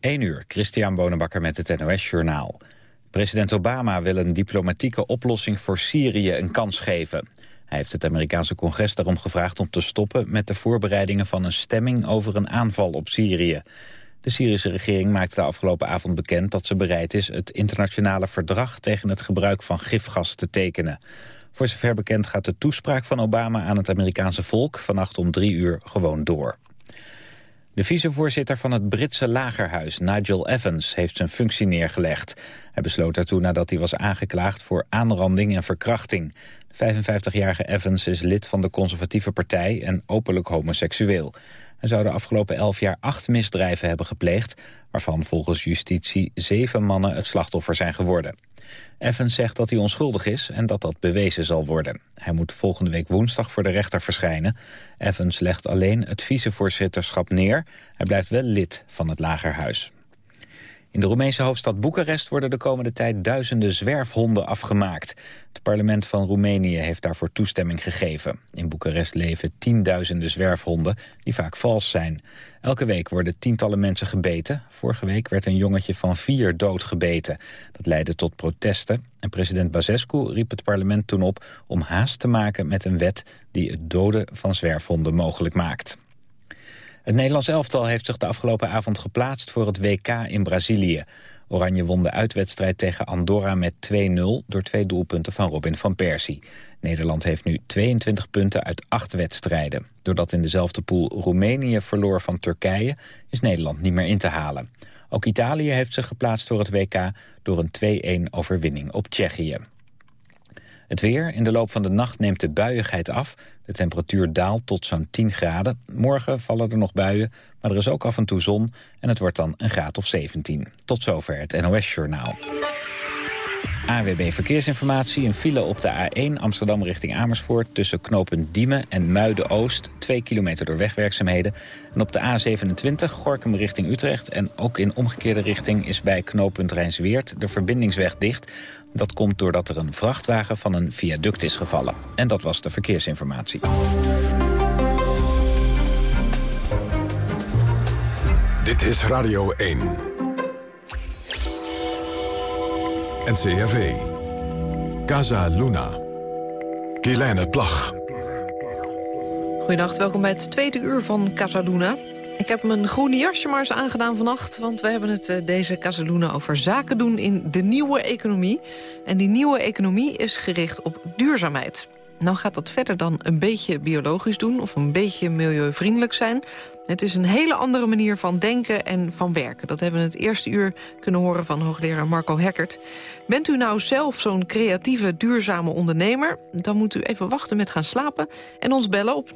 1 uur, Christian Bonenbakker met het NOS Journaal. President Obama wil een diplomatieke oplossing voor Syrië een kans geven. Hij heeft het Amerikaanse congres daarom gevraagd om te stoppen... met de voorbereidingen van een stemming over een aanval op Syrië. De Syrische regering maakte de afgelopen avond bekend dat ze bereid is... het internationale verdrag tegen het gebruik van gifgas te tekenen. Voor zover bekend gaat de toespraak van Obama aan het Amerikaanse volk... vannacht om drie uur gewoon door. De vicevoorzitter van het Britse lagerhuis, Nigel Evans, heeft zijn functie neergelegd. Hij besloot daartoe nadat hij was aangeklaagd voor aanranding en verkrachting. De 55-jarige Evans is lid van de conservatieve partij en openlijk homoseksueel. Hij zou de afgelopen elf jaar acht misdrijven hebben gepleegd... waarvan volgens justitie zeven mannen het slachtoffer zijn geworden. Evans zegt dat hij onschuldig is en dat dat bewezen zal worden. Hij moet volgende week woensdag voor de rechter verschijnen. Evans legt alleen het vicevoorzitterschap neer. Hij blijft wel lid van het Lagerhuis. In de Roemeense hoofdstad Boekarest worden de komende tijd duizenden zwerfhonden afgemaakt. Het parlement van Roemenië heeft daarvoor toestemming gegeven. In Boekarest leven tienduizenden zwerfhonden die vaak vals zijn. Elke week worden tientallen mensen gebeten. Vorige week werd een jongetje van vier doodgebeten. Dat leidde tot protesten en president Basescu riep het parlement toen op om haast te maken met een wet die het doden van zwerfhonden mogelijk maakt. Het Nederlands elftal heeft zich de afgelopen avond geplaatst voor het WK in Brazilië. Oranje won de uitwedstrijd tegen Andorra met 2-0 door twee doelpunten van Robin van Persie. Nederland heeft nu 22 punten uit acht wedstrijden. Doordat in dezelfde pool Roemenië verloor van Turkije is Nederland niet meer in te halen. Ook Italië heeft zich geplaatst voor het WK door een 2-1 overwinning op Tsjechië. Het weer. In de loop van de nacht neemt de buiigheid af. De temperatuur daalt tot zo'n 10 graden. Morgen vallen er nog buien, maar er is ook af en toe zon... en het wordt dan een graad of 17. Tot zover het NOS-journaal. AWB Verkeersinformatie, een file op de A1 Amsterdam richting Amersfoort... tussen knooppunt Diemen en Muiden-Oost, 2 kilometer door wegwerkzaamheden. En op de A27 Gorkum richting Utrecht en ook in omgekeerde richting... is bij knooppunt Rijnsweert de verbindingsweg dicht... Dat komt doordat er een vrachtwagen van een viaduct is gevallen. En dat was de verkeersinformatie. Dit is Radio 1. NCRV. Casa Luna. Kielijne Plag. Goedendag, welkom bij het tweede uur van Casa Luna. Ik heb mijn groene jasje maar eens aangedaan vannacht... want we hebben het uh, deze Casaluna over zaken doen in de nieuwe economie. En die nieuwe economie is gericht op duurzaamheid. Nou gaat dat verder dan een beetje biologisch doen... of een beetje milieuvriendelijk zijn. Het is een hele andere manier van denken en van werken. Dat hebben we het eerste uur kunnen horen van hoogleraar Marco Hekkert. Bent u nou zelf zo'n creatieve, duurzame ondernemer? Dan moet u even wachten met gaan slapen... en ons bellen op 0800-1121.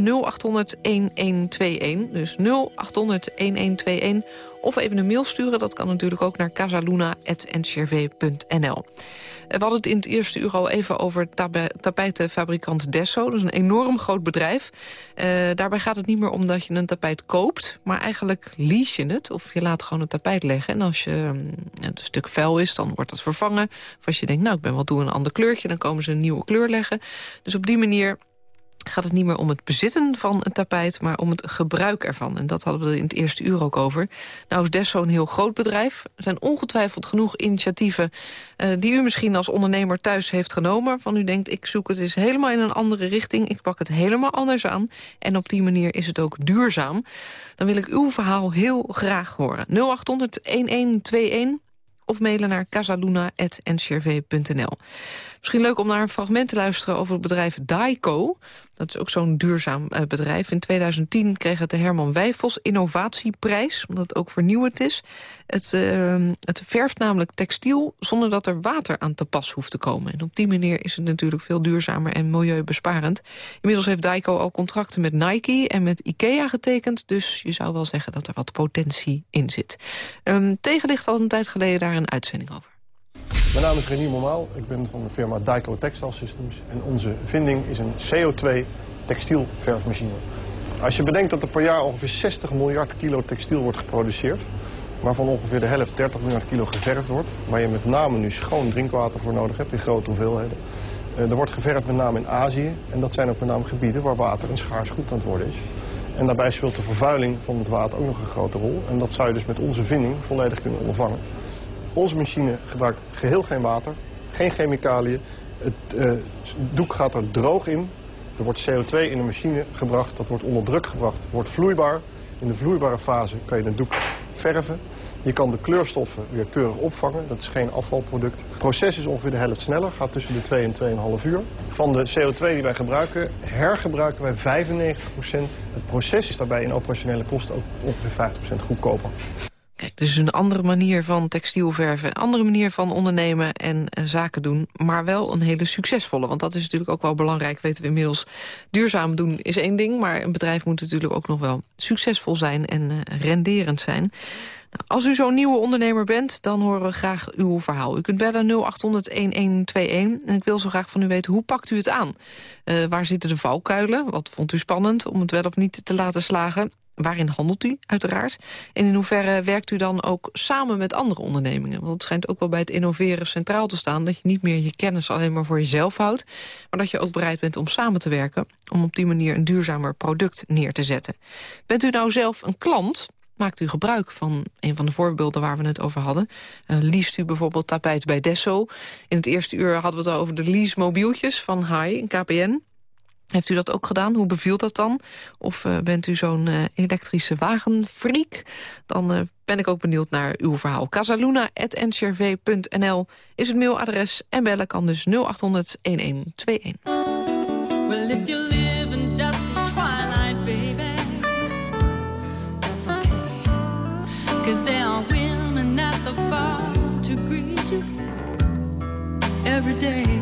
Dus 0800-1121. Of even een mail sturen, dat kan natuurlijk ook naar casaluna.ncrv.nl. We hadden het in het eerste uur al even over tapijtenfabrikant Desso. Dat is een enorm groot bedrijf. Uh, daarbij gaat het niet meer om dat je een tapijt koopt... maar eigenlijk lease je het of je laat gewoon het tapijt leggen. En als je, mm, een stuk vuil is, dan wordt dat vervangen. Of als je denkt, nou, ik ben wel toe een ander kleurtje... dan komen ze een nieuwe kleur leggen. Dus op die manier gaat het niet meer om het bezitten van een tapijt... maar om het gebruik ervan. En dat hadden we in het eerste uur ook over. Nou is Desso een heel groot bedrijf. Er zijn ongetwijfeld genoeg initiatieven... Uh, die u misschien als ondernemer thuis heeft genomen. Van u denkt, ik zoek het eens helemaal in een andere richting. Ik pak het helemaal anders aan. En op die manier is het ook duurzaam. Dan wil ik uw verhaal heel graag horen. 0800-1121 of mailen naar casaluna.ncrv.nl. Misschien leuk om naar een fragment te luisteren over het bedrijf Daico. Dat is ook zo'n duurzaam uh, bedrijf. In 2010 kreeg het de Herman Wijfels Innovatieprijs, omdat het ook vernieuwend is. Het, uh, het verft namelijk textiel zonder dat er water aan te pas hoeft te komen. En op die manier is het natuurlijk veel duurzamer en milieubesparend. Inmiddels heeft Daico al contracten met Nike en met Ikea getekend. Dus je zou wel zeggen dat er wat potentie in zit. Um, tegen ligt al een tijd geleden daar een uitzending over. Mijn naam is Renier Momaal. Ik ben van de firma Dyco Textile Systems. En onze vinding is een CO2 textielverfmachine. Als je bedenkt dat er per jaar ongeveer 60 miljard kilo textiel wordt geproduceerd... waarvan ongeveer de helft 30 miljard kilo geverfd wordt... waar je met name nu schoon drinkwater voor nodig hebt in grote hoeveelheden... Uh, er wordt geverfd met name in Azië. En dat zijn ook met name gebieden waar water een schaars goed aan het worden is. En daarbij speelt de vervuiling van het water ook nog een grote rol. En dat zou je dus met onze vinding volledig kunnen ondervangen. Onze machine gebruikt geheel geen water, geen chemicaliën. Het uh, doek gaat er droog in. Er wordt CO2 in de machine gebracht, dat wordt onder druk gebracht, wordt vloeibaar. In de vloeibare fase kan je het doek verven. Je kan de kleurstoffen weer keurig opvangen. Dat is geen afvalproduct. Het proces is ongeveer de helft sneller. Gaat tussen de 2 en 2,5 uur. Van de CO2 die wij gebruiken, hergebruiken wij 95% Het proces is daarbij in operationele kosten ook ongeveer 50% goedkoper. Kijk, dus een andere manier van textielverven, een andere manier van ondernemen en eh, zaken doen, maar wel een hele succesvolle. Want dat is natuurlijk ook wel belangrijk, weten we inmiddels. Duurzaam doen is één ding, maar een bedrijf moet natuurlijk ook nog wel succesvol zijn en uh, renderend zijn. Nou, als u zo'n nieuwe ondernemer bent, dan horen we graag uw verhaal. U kunt bellen 0800-1121 en ik wil zo graag van u weten, hoe pakt u het aan? Uh, waar zitten de valkuilen? Wat vond u spannend om het wel of niet te laten slagen? Waarin handelt u, uiteraard? En in hoeverre werkt u dan ook samen met andere ondernemingen? Want het schijnt ook wel bij het innoveren centraal te staan... dat je niet meer je kennis alleen maar voor jezelf houdt... maar dat je ook bereid bent om samen te werken... om op die manier een duurzamer product neer te zetten. Bent u nou zelf een klant maakt u gebruik van een van de voorbeelden waar we het over hadden. Uh, leest u bijvoorbeeld tapijt bij Desso. In het eerste uur hadden we het over de leasemobieltjes van HAI in KPN. Heeft u dat ook gedaan? Hoe beviel dat dan? Of uh, bent u zo'n uh, elektrische wagenfreak? Dan uh, ben ik ook benieuwd naar uw verhaal. casaluna.ncrv.nl is het mailadres en bellen kan dus 0800 1121. Well, if you live in dusty twilight, baby That's okay Cause there are women at the bar to greet you Every day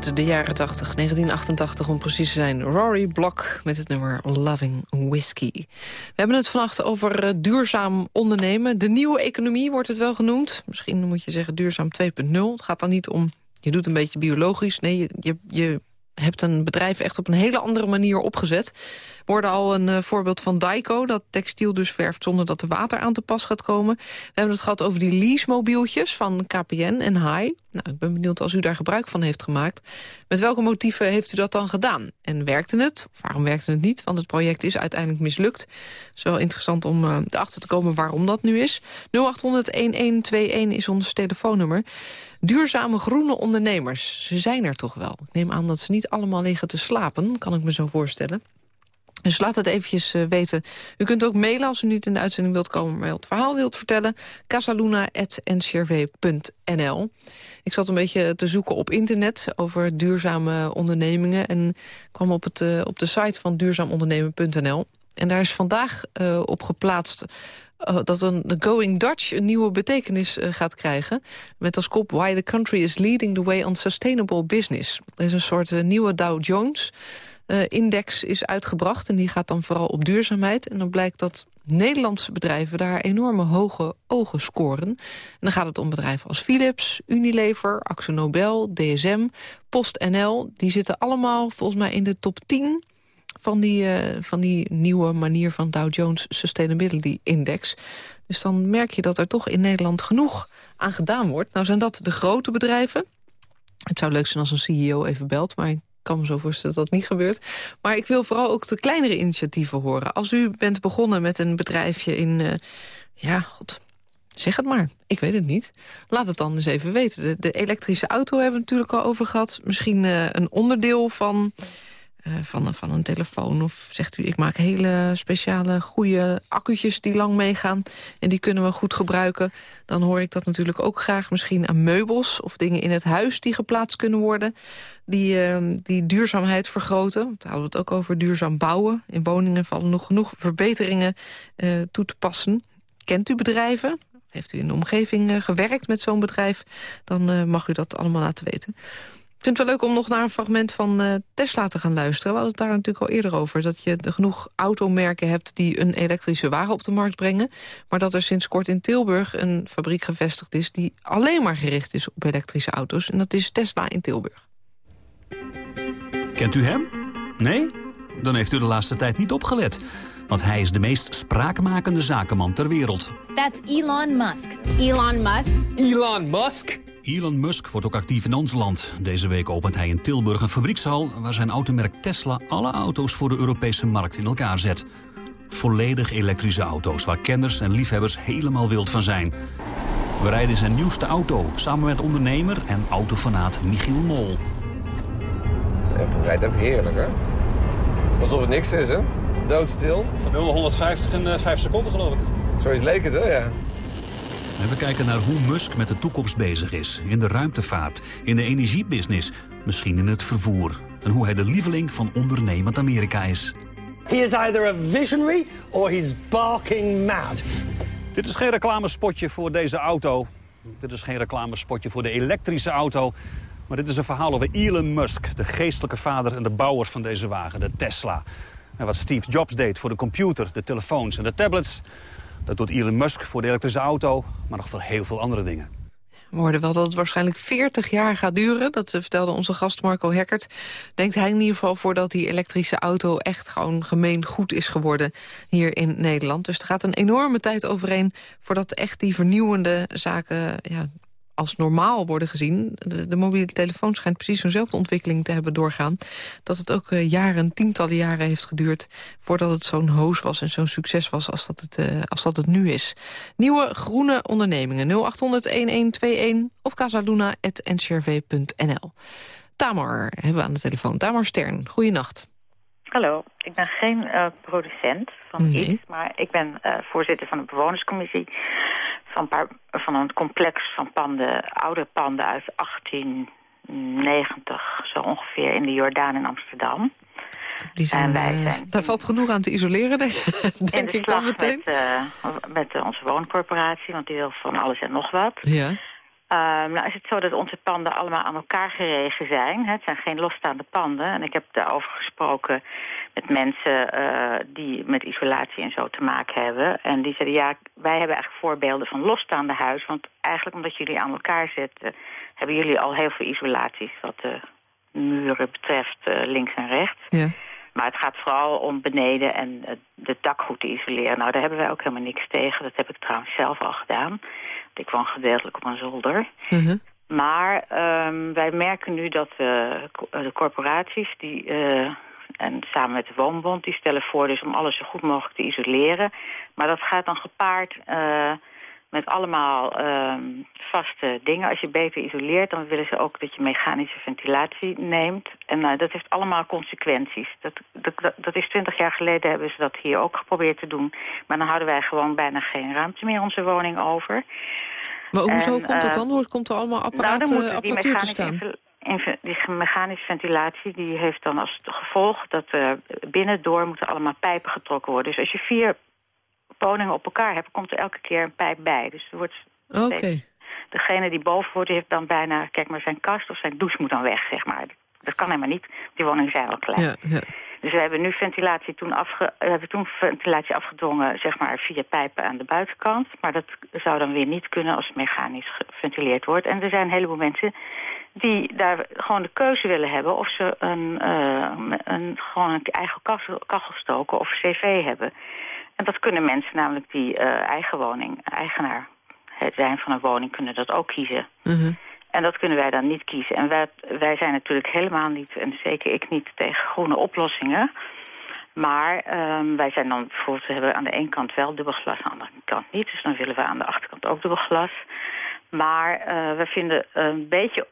De jaren 80, 1988 om precies te zijn. Rory Block met het nummer Loving Whiskey. We hebben het vannacht over uh, duurzaam ondernemen. De nieuwe economie wordt het wel genoemd. Misschien moet je zeggen duurzaam 2.0. Het gaat dan niet om, je doet een beetje biologisch. Nee, je, je hebt een bedrijf echt op een hele andere manier opgezet. We al een uh, voorbeeld van Daico, dat textiel dus verft zonder dat er water aan te pas gaat komen. We hebben het gehad over die leasemobieltjes van KPN en HAI. Nou, ik ben benieuwd als u daar gebruik van heeft gemaakt. Met welke motieven heeft u dat dan gedaan? En werkte het? Waarom werkte het niet? Want het project is uiteindelijk mislukt. Het is wel interessant om uh, erachter te komen waarom dat nu is. 0800-1121 is ons telefoonnummer. Duurzame groene ondernemers, ze zijn er toch wel. Ik neem aan dat ze niet allemaal liggen te slapen, kan ik me zo voorstellen. Dus laat het eventjes uh, weten. U kunt ook mailen als u niet in de uitzending wilt komen... maar het verhaal wilt vertellen. casaluna.ncrv.nl Ik zat een beetje te zoeken op internet over duurzame ondernemingen... en kwam op, het, uh, op de site van duurzaamondernemen.nl. En daar is vandaag uh, op geplaatst... Dat een, de Going Dutch een nieuwe betekenis gaat krijgen. Met als kop Why the country is leading the way on sustainable business. Er is een soort nieuwe Dow Jones index is uitgebracht. En die gaat dan vooral op duurzaamheid. En dan blijkt dat Nederlandse bedrijven daar enorme hoge ogen scoren. En dan gaat het om bedrijven als Philips, Unilever, Axo Nobel, DSM, PostNL. Die zitten allemaal volgens mij in de top 10 van die, uh, van die nieuwe manier van Dow Jones Sustainability Index. Dus dan merk je dat er toch in Nederland genoeg aan gedaan wordt. Nou zijn dat de grote bedrijven. Het zou leuk zijn als een CEO even belt, maar ik kan me zo voorstellen dat dat niet gebeurt. Maar ik wil vooral ook de kleinere initiatieven horen. Als u bent begonnen met een bedrijfje in... Uh, ja, god, zeg het maar. Ik weet het niet. Laat het dan eens even weten. De, elektrische auto hebben we natuurlijk al over gehad. Misschien uh, een onderdeel van van, van een telefoon. Of zegt u, ik maak hele speciale goede accu'tjes die lang meegaan... en die kunnen we goed gebruiken. Dan hoor ik dat natuurlijk ook graag misschien aan meubels... of dingen in het huis die geplaatst kunnen worden... die, uh, die duurzaamheid vergroten. Daar hadden we het ook over duurzaam bouwen. In woningen vallen nog genoeg verbeteringen uh, toe te passen. Kent u bedrijven? Heeft u in de omgeving gewerkt met zo'n bedrijf? Dan mag u dat allemaal laten weten. Ik vind het wel leuk om nog naar een fragment van uh, Tesla te gaan luisteren. We hadden het daar natuurlijk al eerder over. Dat je genoeg automerken hebt die een elektrische wagen op de markt brengen. Maar dat er sinds kort in Tilburg een fabriek gevestigd is... die alleen maar gericht is op elektrische auto's. En dat is Tesla in Tilburg. Kent u hem? Nee? Dan heeft u de laatste tijd niet opgelet. Want hij is de meest spraakmakende zakenman ter wereld. That's Elon Musk. Elon Musk? Elon Musk? Elon Musk wordt ook actief in ons land. Deze week opent hij in Tilburg een fabriekshal... waar zijn automerk Tesla alle auto's voor de Europese markt in elkaar zet. Volledig elektrische auto's waar kenners en liefhebbers helemaal wild van zijn. We rijden zijn nieuwste auto samen met ondernemer en autofanaat Michiel Mol. Het rijdt echt heerlijk, hè? Alsof het niks is, hè? Doodstil. Van 0 naar 150 in uh, 5 seconden, geloof ik. Zoiets leek het, hè? Ja. En we kijken naar hoe Musk met de toekomst bezig is. In de ruimtevaart, in de energiebusiness, misschien in het vervoer. En hoe hij de lieveling van ondernemend Amerika is. He is either a visionary or he's barking mad. Dit is geen reclamespotje voor deze auto. Dit is geen reclamespotje voor de elektrische auto. Maar dit is een verhaal over Elon Musk, de geestelijke vader en de bouwer van deze wagen, de Tesla. En wat Steve Jobs deed voor de computer, de telefoons en de tablets... Dat doet Elon Musk voor de elektrische auto, maar nog voor heel veel andere dingen. We hoorden wel dat het waarschijnlijk 40 jaar gaat duren. Dat vertelde onze gast Marco Hekkert. Denkt hij in ieder geval voordat die elektrische auto echt gewoon gemeen goed is geworden hier in Nederland. Dus er gaat een enorme tijd overheen voordat echt die vernieuwende zaken ja, als normaal worden gezien. De, de, mobiele telefoon schijnt precies zo'nzelfde ontwikkeling te hebben doorgaan. Dat het ook uh, jaren, tientallen jaren heeft geduurd... voordat het zo'n hoos was en zo'n succes was als dat, het, uh, als dat het nu is. Nieuwe groene ondernemingen 0800-1121 of casaluna.ncrv.nl. Tamar hebben we aan de telefoon. Tamar Stern, goeienacht. Hallo, ik ben geen uh, producent van nee. iets, maar ik ben voorzitter van de bewonerscommissie van een, paar, van een complex van panden, oude panden uit 1890, zo ongeveer in de Jordaan in Amsterdam. Die zijn, en wij zijn daar valt genoeg aan te isoleren, denk, denk ik dan meteen. Met, uh, met onze wooncorporatie, want die wil van alles en nog wat. Ja. Um, nou is het zo dat onze panden allemaal aan elkaar geregen zijn. Het zijn geen losstaande panden. En ik heb daarover gesproken met mensen uh, die met isolatie en zo te maken hebben. En die zeiden, ja, wij hebben eigenlijk voorbeelden van losstaande huizen. Want eigenlijk omdat jullie aan elkaar zitten... hebben jullie al heel veel isolaties wat de muren betreft uh, links en rechts. Ja. Maar het gaat vooral om beneden en de dak goed te isoleren. Nou, daar hebben wij ook helemaal niks tegen. Dat heb ik trouwens zelf al gedaan. Ik woon gedeeltelijk op een zolder. Uh -huh. Maar um, wij merken nu dat uh, de corporaties... die uh, en samen met de Woonbond, die stellen voor dus om alles zo goed mogelijk te isoleren. Maar dat gaat dan gepaard uh, met allemaal um, vaste dingen. Als je beter isoleert, dan willen ze ook dat je mechanische ventilatie neemt. En uh, dat heeft allemaal consequenties. Dat, dat, dat is twintig jaar geleden hebben ze dat hier ook geprobeerd te doen. Maar dan houden wij gewoon bijna geen ruimte meer in onze woning over. Maar hoezo en, komt dat dan? Hoe komt er allemaal apparaten, nou, dan apparatuur te staan? Die mechanische ventilatie die heeft dan als gevolg dat er binnendoor moeten allemaal pijpen getrokken worden. Dus als je vier woningen op elkaar hebt, komt er elke keer een pijp bij. Dus er wordt Oké. Okay. Degene die boven wordt, heeft dan bijna, kijk maar, zijn kast of zijn douche moet dan weg, zeg maar. Dat kan helemaal niet. Die woningen zijn al klein. Ja, ja. Dus we hebben nu ventilatie toen, afge, we hebben toen ventilatie afgedwongen, zeg maar, via pijpen aan de buitenkant. Maar dat zou dan weer niet kunnen als het mechanisch geventileerd wordt. En er zijn een heleboel mensen die daar gewoon de keuze willen hebben of ze een, uh, een, gewoon een eigen kachel stoken of cv hebben. En dat kunnen mensen namelijk die uh, eigen woning, eigenaar zijn van een woning, kunnen dat ook kiezen. -huh. En dat kunnen wij dan niet kiezen. En wij, wij zijn natuurlijk helemaal niet, en zeker ik niet, tegen groene oplossingen. Maar um, wij zijn dan bijvoorbeeld, we hebben aan de ene kant wel dubbel glas, aan de andere kant niet. Dus dan willen we aan de achterkant ook dubbel glas. Maar uh, we vinden een beetje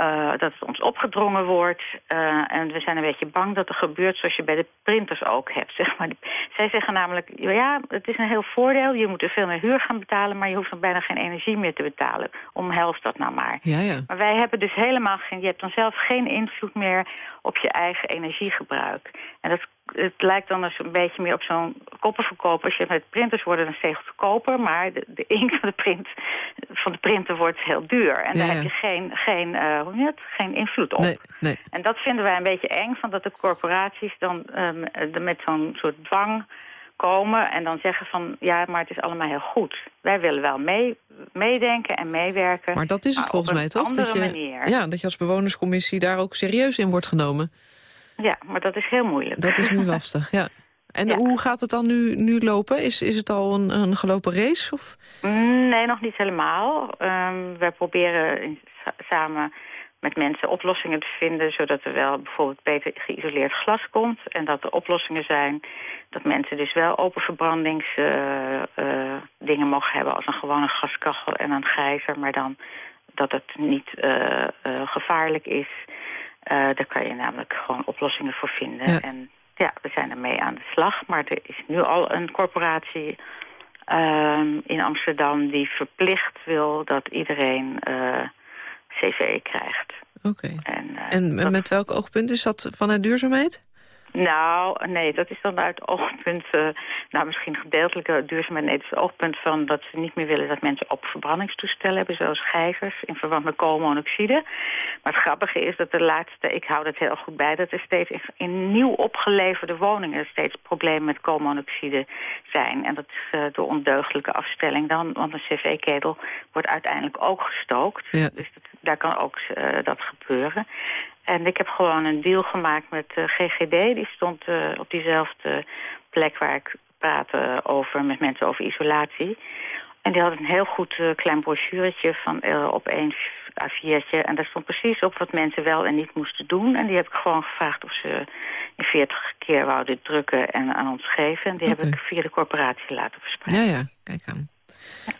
uh, dat het ons opgedrongen wordt. Uh, en we zijn een beetje bang dat er gebeurt zoals je bij de printers ook hebt. Zeg maar. Zij zeggen namelijk, ja, het is een heel voordeel. Je moet er veel meer huur gaan betalen, maar je hoeft dan bijna geen energie meer te betalen. Omhelst dat nou maar. Ja, ja. Maar wij hebben dus helemaal geen, je hebt dan zelf geen invloed meer op je eigen energiegebruik. En dat het lijkt dan een beetje meer op zo'n koppenverkoper. Als je met printers worden dan steeds goedkoper, maar de, de inkt van de, print, van de printer wordt heel duur. En ja, daar heb je geen, geen, uh, hoe het, geen invloed op. Nee, nee. En dat vinden wij een beetje eng, van dat de corporaties dan um, met zo'n soort dwang komen en dan zeggen van ja, maar het is allemaal heel goed. Wij willen wel mee, meedenken en meewerken. Maar dat is het volgens mij toch? dat je, manier. Ja, dat je als bewonerscommissie daar ook serieus in wordt genomen. Ja, maar dat is heel moeilijk. Dat is nu lastig, ja. En Ja. hoe gaat het dan nu, nu lopen? Is, is het al een, een gelopen race? Of? Nee, nog niet helemaal. Um, wij proberen samen met mensen oplossingen te vinden... zodat er wel bijvoorbeeld beter geïsoleerd glas komt. En dat er oplossingen zijn dat mensen dus wel open verbrandingsdingen uh, uh, mogen hebben... als een gewone gaskachel en een gijzer. Maar dan dat het niet uh, gevaarlijk is. Daar kan je namelijk gewoon oplossingen voor vinden. Ja. En ja, we zijn ermee aan de slag. Maar er is nu al een corporatie um, in Amsterdam die verplicht wil dat iedereen uh, cv krijgt. Oké. Okay. En, uh, en dat... met welk oogpunt is dat vanuit duurzaamheid? Nou, nee, dat is dan uit het oogpunt, uh, nou misschien gedeeltelijke duurzaamheid. Nee, het is het oogpunt van dat ze niet meer willen dat mensen op verbrandingstoestellen hebben, zoals gijzers, in verband met koolmonoxide. Maar het grappige is dat de laatste, ik hou dat heel goed bij, dat er steeds in, in nieuw opgeleverde woningen steeds problemen met koolmonoxide zijn. En dat is uh, door ondeugdelijke afstelling dan, want een cv-ketel wordt uiteindelijk ook gestookt. Ja. Dus dat, daar kan ook uh, dat gebeuren. En ik heb gewoon een deal gemaakt met uh, GGD. Die stond uh, op diezelfde plek waar ik praatte over met mensen over isolatie. En die had een heel goed klein brochuretje van, op één A4'tje. En daar stond precies op wat mensen wel en niet moesten doen. En die heb ik gewoon gevraagd of ze in 40 keer wouden drukken en aan ons geven. En die okay. heb ik via de corporatie laten verspreiden. Ja, ja, kijk aan.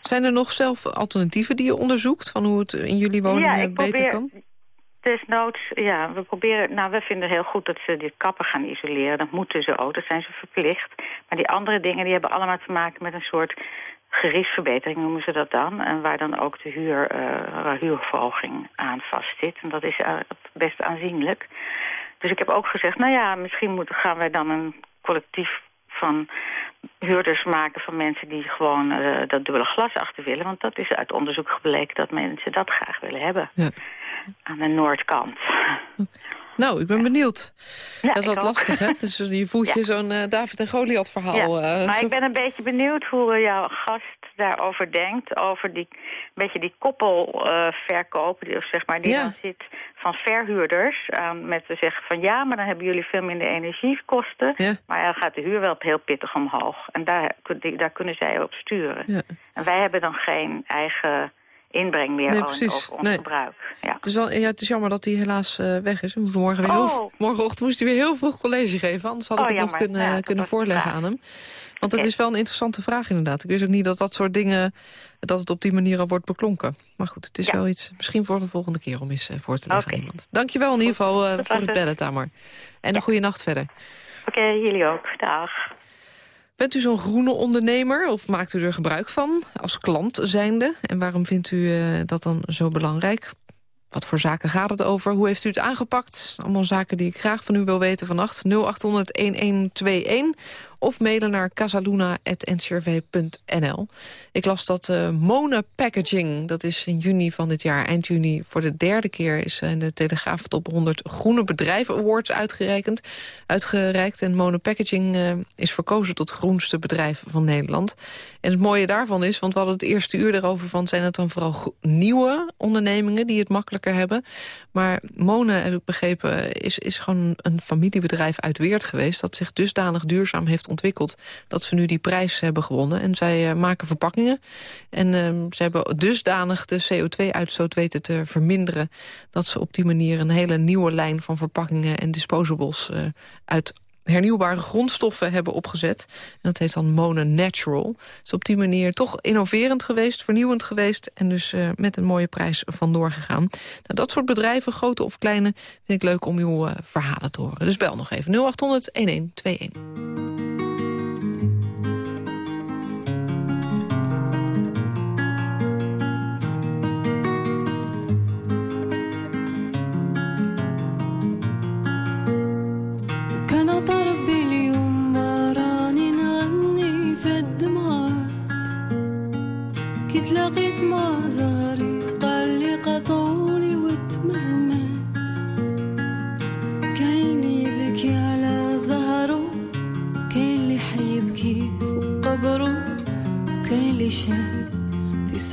Zijn er nog zelf alternatieven die je onderzoekt... van hoe het in jullie woningen ja, beter probeer, kan? Desnoods, ja, we proberen... Nou, we vinden heel goed dat ze die kappen gaan isoleren. Dat moeten ze ook, dat zijn ze verplicht. Maar die andere dingen die hebben allemaal te maken met een soort geriefsverbetering noemen ze dat dan. En waar dan ook de huur, uh, huurverhoging aan vastzit. En dat is uh, best aanzienlijk. Dus ik heb ook gezegd, nou ja, misschien moeten, gaan wij dan een collectief van huurders maken van mensen die gewoon uh, dat dubbele glas achter willen. Want dat is uit onderzoek gebleken dat mensen dat graag willen hebben. Ja. Aan de noordkant. Okay. Nou, ik ben benieuwd. Ja, dat is wat lastig, hè? Dus je voelt je zo'n uh, David en Goliath verhaal. Ja. Uh, maar zo... ik ben een beetje benieuwd hoe jouw gast daarover denkt. Over die, beetje die koppelverkoop, uh, of zeg maar, die ja. dan zit van verhuurders. aan met te zeggen van ja, maar dan hebben jullie veel minder energiekosten. Ja. Maar dan gaat de huur wel heel pittig omhoog. En daar, daar kunnen zij op sturen. En wij hebben dan geen eigen inbreng meer nee, over ons nee. gebruik. Ja. Het, is wel, ja, het is jammer dat hij helaas uh, weg is. Morgen weer oh. heel, morgenochtend moest hij weer heel vroeg college geven. Anders had ik oh, het jammer. nog kunnen, ja, kunnen voorleggen aan hem. Want het is wel een interessante vraag inderdaad. Ik wist ook niet dat dat soort dingen, dat het op die manier al wordt beklonken. Maar goed, het is ja. wel iets, misschien voor de volgende keer om eens uh, voor te leggen okay. iemand. Dankjewel in ieder geval uh, voor het bellen, Tamer. En ja. een goede nacht verder. Oké, okay, jullie ook. Dag. Bent u zo'n groene ondernemer of maakt u er gebruik van als klant zijnde? En waarom vindt u uh, dat dan zo belangrijk? Wat voor zaken gaat het over? Hoe heeft u het aangepakt? Allemaal zaken die ik graag van u wil weten vannacht. 0800-1121 of mailen naar casaluna.ncrv.nl. Ik las dat uh, Mona Packaging, dat is in juni van dit jaar, eind juni... voor de derde keer is in de Telegraaf Top 100 Groene Bedrijven Awards uitgereikt. uitgereikt en Mona Packaging uh, is verkozen tot groenste bedrijf van Nederland. En het mooie daarvan is, want we hadden het eerste uur erover van... zijn het dan vooral nieuwe ondernemingen die het makkelijker hebben. Maar Mona, heb ik begrepen, is, is gewoon een familiebedrijf uit Weert geweest... dat zich dusdanig duurzaam heeft ontwikkeld dat ze nu die prijs hebben gewonnen. En zij uh, maken verpakkingen. En uh, ze hebben dusdanig de CO2-uitstoot weten te verminderen... dat ze op die manier een hele nieuwe lijn van verpakkingen en disposables uh, uit hernieuwbare grondstoffen hebben opgezet. Dat heet dan Mona Natural. Dus op die manier toch innoverend geweest, vernieuwend geweest... en dus uh, met een mooie prijs vandoor gegaan. Nou, dat soort bedrijven, grote of kleine, vind ik leuk om uw verhalen te horen. Dus bel nog even 0800-1121.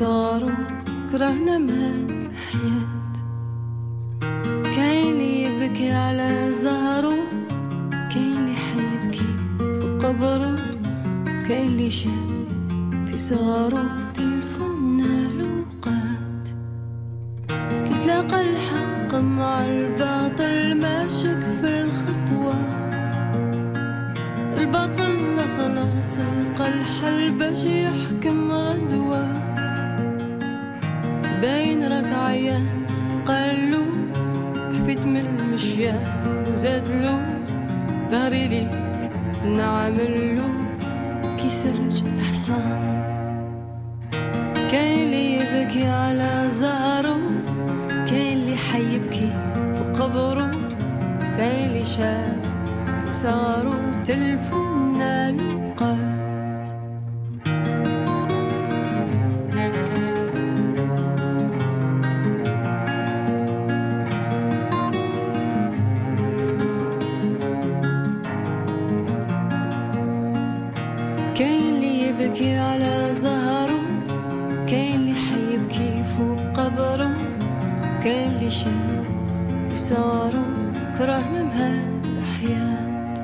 صاروا كرهنا من الحياة كاين لي يبكي على زهرو كاين لي حيبكي في قبره كاين لي شاب في صغرو. يبكي على زهره كاين اللي حيبكي فوق قبره كاين اللي شاف في صغره كره لمهاد حياة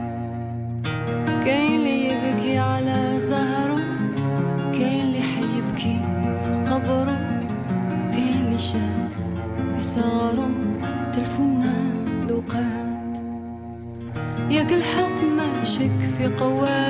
كاين اللي يبكي على زهره كاين اللي حيبكي فوق قبره كاين اللي شاف في صغره تلفنا لوقات. ياك الحق ما شك في قواه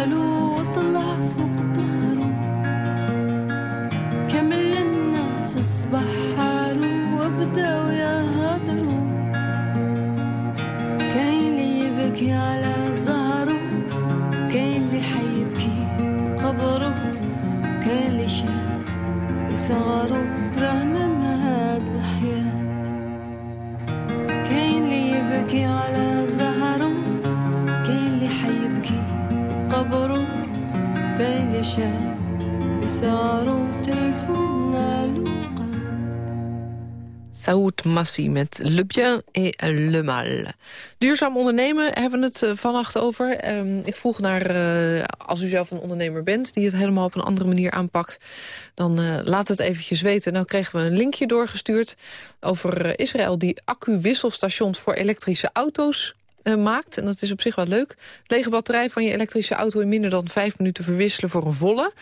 Saoud Massi met Le Bien et Le Mal. Duurzaam ondernemen hebben we het eh, vannacht over. Ehm, ik vroeg naar, eh, als u zelf een ondernemer bent... die het helemaal op een andere manier aanpakt... dan eh, laat het eventjes weten. Nou kregen we een linkje doorgestuurd over Israël... die accu-wisselstations voor elektrische auto's maakt. En dat is op zich wel leuk. Lege batterij van je elektrische auto in minder dan vijf minuten verwisselen voor een volle.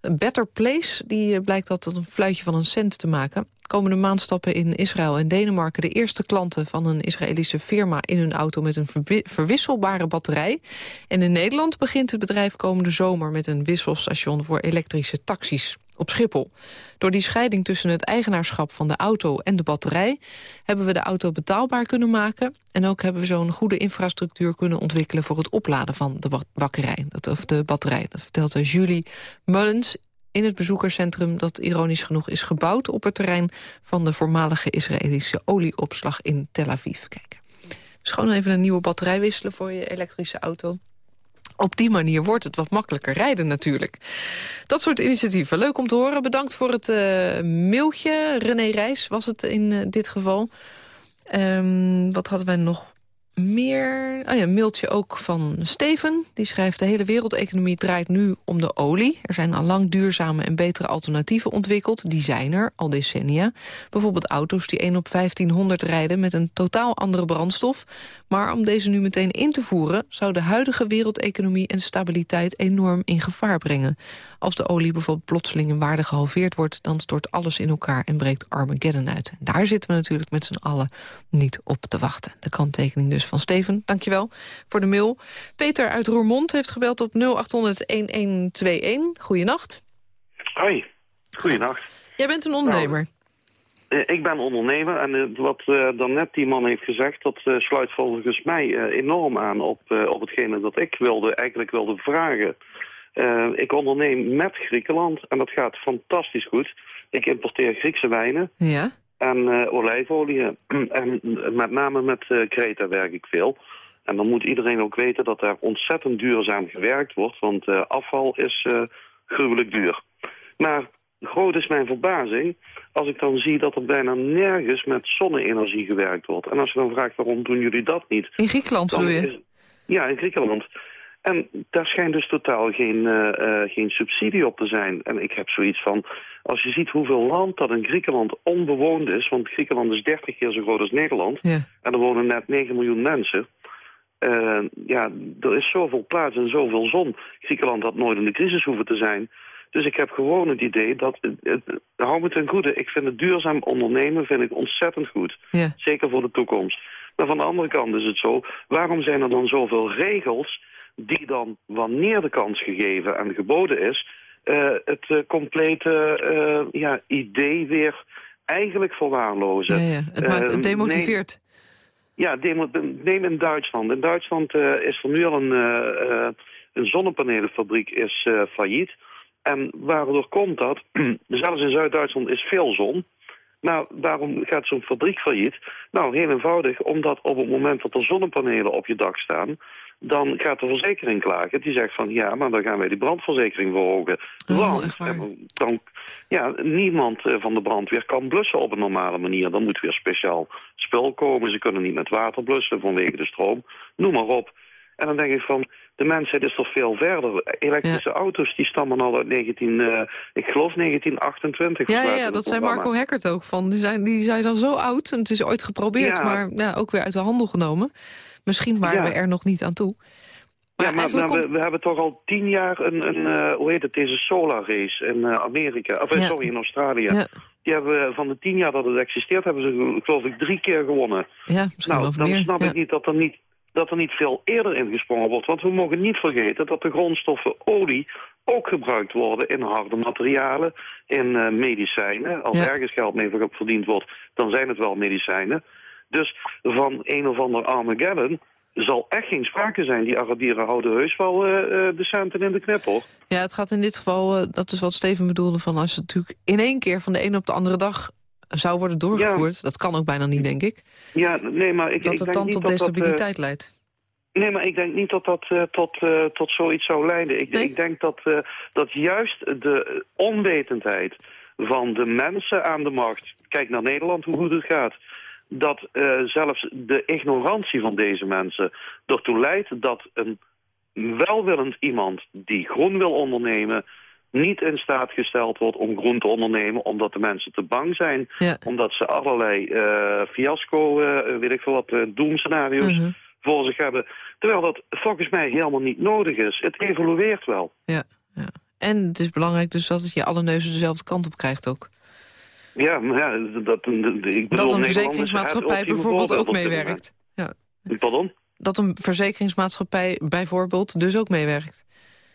Better Place die eh, blijkt dat tot een fluitje van een cent te maken. Komende maand stappen in Israël en Denemarken... de eerste klanten van een Israëlische firma in hun auto... met een verwi- verwisselbare batterij. En in Nederland begint het bedrijf komende zomer... met een wisselstation voor elektrische taxis op Schiphol. Door die scheiding tussen het eigenaarschap van de auto en de batterij... hebben we de auto betaalbaar kunnen maken... en ook hebben we zo'n goede infrastructuur kunnen ontwikkelen... voor het opladen van de ba- bakkerij, dat, of de batterij. Dat vertelt eh, Julie Mullens in het bezoekerscentrum... dat ironisch genoeg is gebouwd op het terrein... van de voormalige Israëlische olieopslag in Tel Aviv. Kijk. Dus gewoon even een nieuwe batterij wisselen voor je elektrische auto. Op die manier wordt het wat makkelijker rijden natuurlijk. Dat soort initiatieven. Leuk om te horen. Bedankt voor het eh, mailtje. René Reis was het in eh, dit geval. Ehm, wat hadden wij nog meer? Oh ja, een mailtje ook van Steven. Die schrijft... de hele wereldeconomie draait nu om de olie. Er zijn al lang duurzame en betere alternatieven ontwikkeld. Die zijn er, al decennia. Bijvoorbeeld auto's die 1 op 1500 rijden... met een totaal andere brandstof. Maar om deze nu meteen in te voeren... zou de huidige wereldeconomie en stabiliteit enorm in gevaar brengen. Als de olie bijvoorbeeld plotseling in waarde gehalveerd wordt... dan stort alles in elkaar en breekt Armageddon uit. Daar zitten we natuurlijk met z'n allen niet op te wachten. De kanttekening dus van Steven. Dankjewel voor de mail. Peter uit Roermond heeft gebeld op 0800-1121. Goeienacht. Hoi, goeienacht. Jij bent een ondernemer. Eh, Ik ben ondernemer en eh, wat eh, daarnet die man heeft gezegd... dat sluit volgens mij enorm aan op, op hetgene dat ik wilde, eigenlijk wilde vragen. Ik onderneem met Griekenland en dat gaat fantastisch goed. Ik importeer Griekse wijnen Ja. En eh, olijfolie. en met name met eh Kreta werk ik veel. En dan moet iedereen ook weten dat daar ontzettend duurzaam gewerkt wordt... want eh, afval is eh, gruwelijk duur. Maar groot is mijn verbazing als ik dan zie dat er bijna nergens met zonne-energie gewerkt wordt. En als je dan vraagt waarom doen jullie dat niet... In Griekenland bedoel je? is- ja, in Griekenland. En daar schijnt dus totaal geen, eh, eh, geen subsidie op te zijn. En ik heb zoiets van, als je ziet hoeveel land dat in Griekenland onbewoond is... want Griekenland is 30 keer zo groot als Nederland... Ja. en er wonen net 9 miljoen mensen... Eh, ja, er is zoveel plaats en zoveel zon. Griekenland had nooit in de crisis hoeven te zijn. Dus ik heb gewoon het idee dat... Het, het- hou me ten goede, ik vind het duurzaam ondernemen vind ik ontzettend goed. Ja. Zeker voor de toekomst. Maar van de andere kant is het zo... waarom zijn er dan zoveel regels die dan, wanneer de kans gegeven en geboden is... eh, het eh, complete eh, ja, idee weer eigenlijk verwaarlozen. Ja, ja. Het, maakt, het demotiveert. ja, demo- neem in Duitsland. In Duitsland is er nu al een, een zonnepanelenfabriek is, failliet. En waardoor komt dat? Zelfs in Zuid-Duitsland is veel zon. Maar waarom gaat zo'n fabriek failliet? Nou, heel eenvoudig, omdat op het moment dat er zonnepanelen op je dak staan... dan gaat de verzekering klagen. Die zegt van, ja, maar dan gaan wij die brandverzekering verhogen. Oh, Want dan, ja, niemand eh, van de brandweer kan blussen op een normale manier. Dan moet weer speciaal spul komen. Ze kunnen niet met water blussen vanwege de stroom. Noem maar op. En dan denk ik van, de mensheid is toch veel verder. Elektrische auto's die stammen al uit 19, eh, ik geloof 1928. Ja, ja, ja, dat zei. Marco Hekkert ook. Van. Die, zijn, die zijn dan zo oud en het is ooit geprobeerd... Ja. maar ja, ook weer uit de handel genomen. Misschien waren Ja. we er nog niet aan toe. Maar Ja, maar, maar we, we hebben toch al tien jaar een, een eh, hoe heet het, deze solar race in eh, Amerika, of eh, Ja. sorry, in Australië. Ja. Die hebben van de tien jaar dat het existeert, hebben ze geloof ik drie keer gewonnen. ja, misschien Nou, dan meer. snap ik niet dat er niet dat er niet veel eerder ingesprongen wordt. Want we mogen niet vergeten dat de grondstoffen olie ook gebruikt worden in harde materialen, in medicijnen. Als Ja. ergens geld mee ver- verdiend wordt, dan zijn het wel medicijnen. Dus van een of ander Armageddon zal echt geen sprake zijn. Die Arabieren houden heus wel eh, eh, de centen in de knip, hoor. Ja, het gaat in dit geval, eh, dat is wat Steven bedoelde... van als het natuurlijk in één keer van de ene op de andere dag zou worden doorgevoerd... dat kan ook bijna niet, denk ik, Ja, nee, maar ik, dat ik het denk dan niet tot dat dat, destabiliteit leidt. Nee, maar ik denk niet dat dat tot, tot zoiets zou leiden. Ik, Nee? ik denk dat, dat juist de onwetendheid van de mensen aan de macht... Kijk naar Nederland, hoe goed het gaat. Dat eh, zelfs de ignorantie van deze mensen ertoe leidt dat een welwillend iemand die groen wil ondernemen niet in staat gesteld wordt om groen te ondernemen... omdat de mensen te bang zijn, Ja. omdat ze allerlei eh, fiasco, eh, weet ik veel wat, doemscenario's Mhm. voor zich hebben. Terwijl dat volgens mij helemaal niet nodig is. Het evolueert wel. Ja, ja. En het is belangrijk dus dat je alle neuzen dezelfde kant op krijgt ook. Ja, maar ja, dat, ik bedoel, dat een verzekeringsmaatschappij bijvoorbeeld ook meewerkt. Ja. Pardon? Dat een verzekeringsmaatschappij bijvoorbeeld dus ook meewerkt.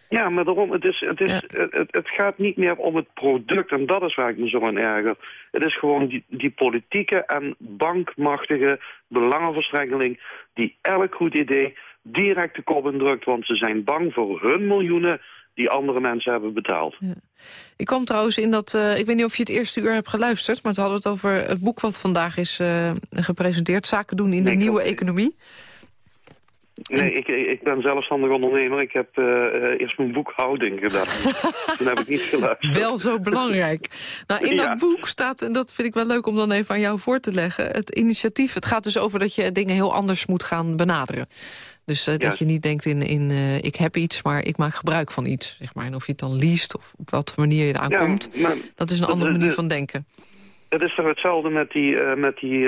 Ja, maar daarom, het, is, het, is, het, het- het gaat niet meer om het product. En dat is waar ik me zo aan erger. Het is gewoon die, die politieke en bankmachtige belangenverstrengeling... die elk goed idee direct de kop indrukt. Want ze zijn bang voor hun miljoenen die andere mensen hebben betaald. Ik kwam trouwens in dat, eh, ik weet niet of je het eerste uur hebt geluisterd... maar het hadden het over het boek wat vandaag is eh, gepresenteerd... Zaken doen in de nieuwe economie. Nee, ik, ik ben zelfstandig ondernemer. Ik heb eh, eerst mijn boekhouding gedaan. Toen heb ik niet geluisterd. Wel zo belangrijk. Nou, in Ja. dat boek staat, en dat vind ik wel leuk om dan even aan jou voor te leggen... het initiatief, het gaat dus over dat je dingen heel anders moet gaan benaderen. Dus eh, dat je niet denkt in, in eh, ik heb iets, maar ik maak gebruik van iets. Zeg maar. En of je het dan leest of op wat manier je eraan komt... dat is een andere de- manier de- van denken. Het is toch hetzelfde met die, eh, met die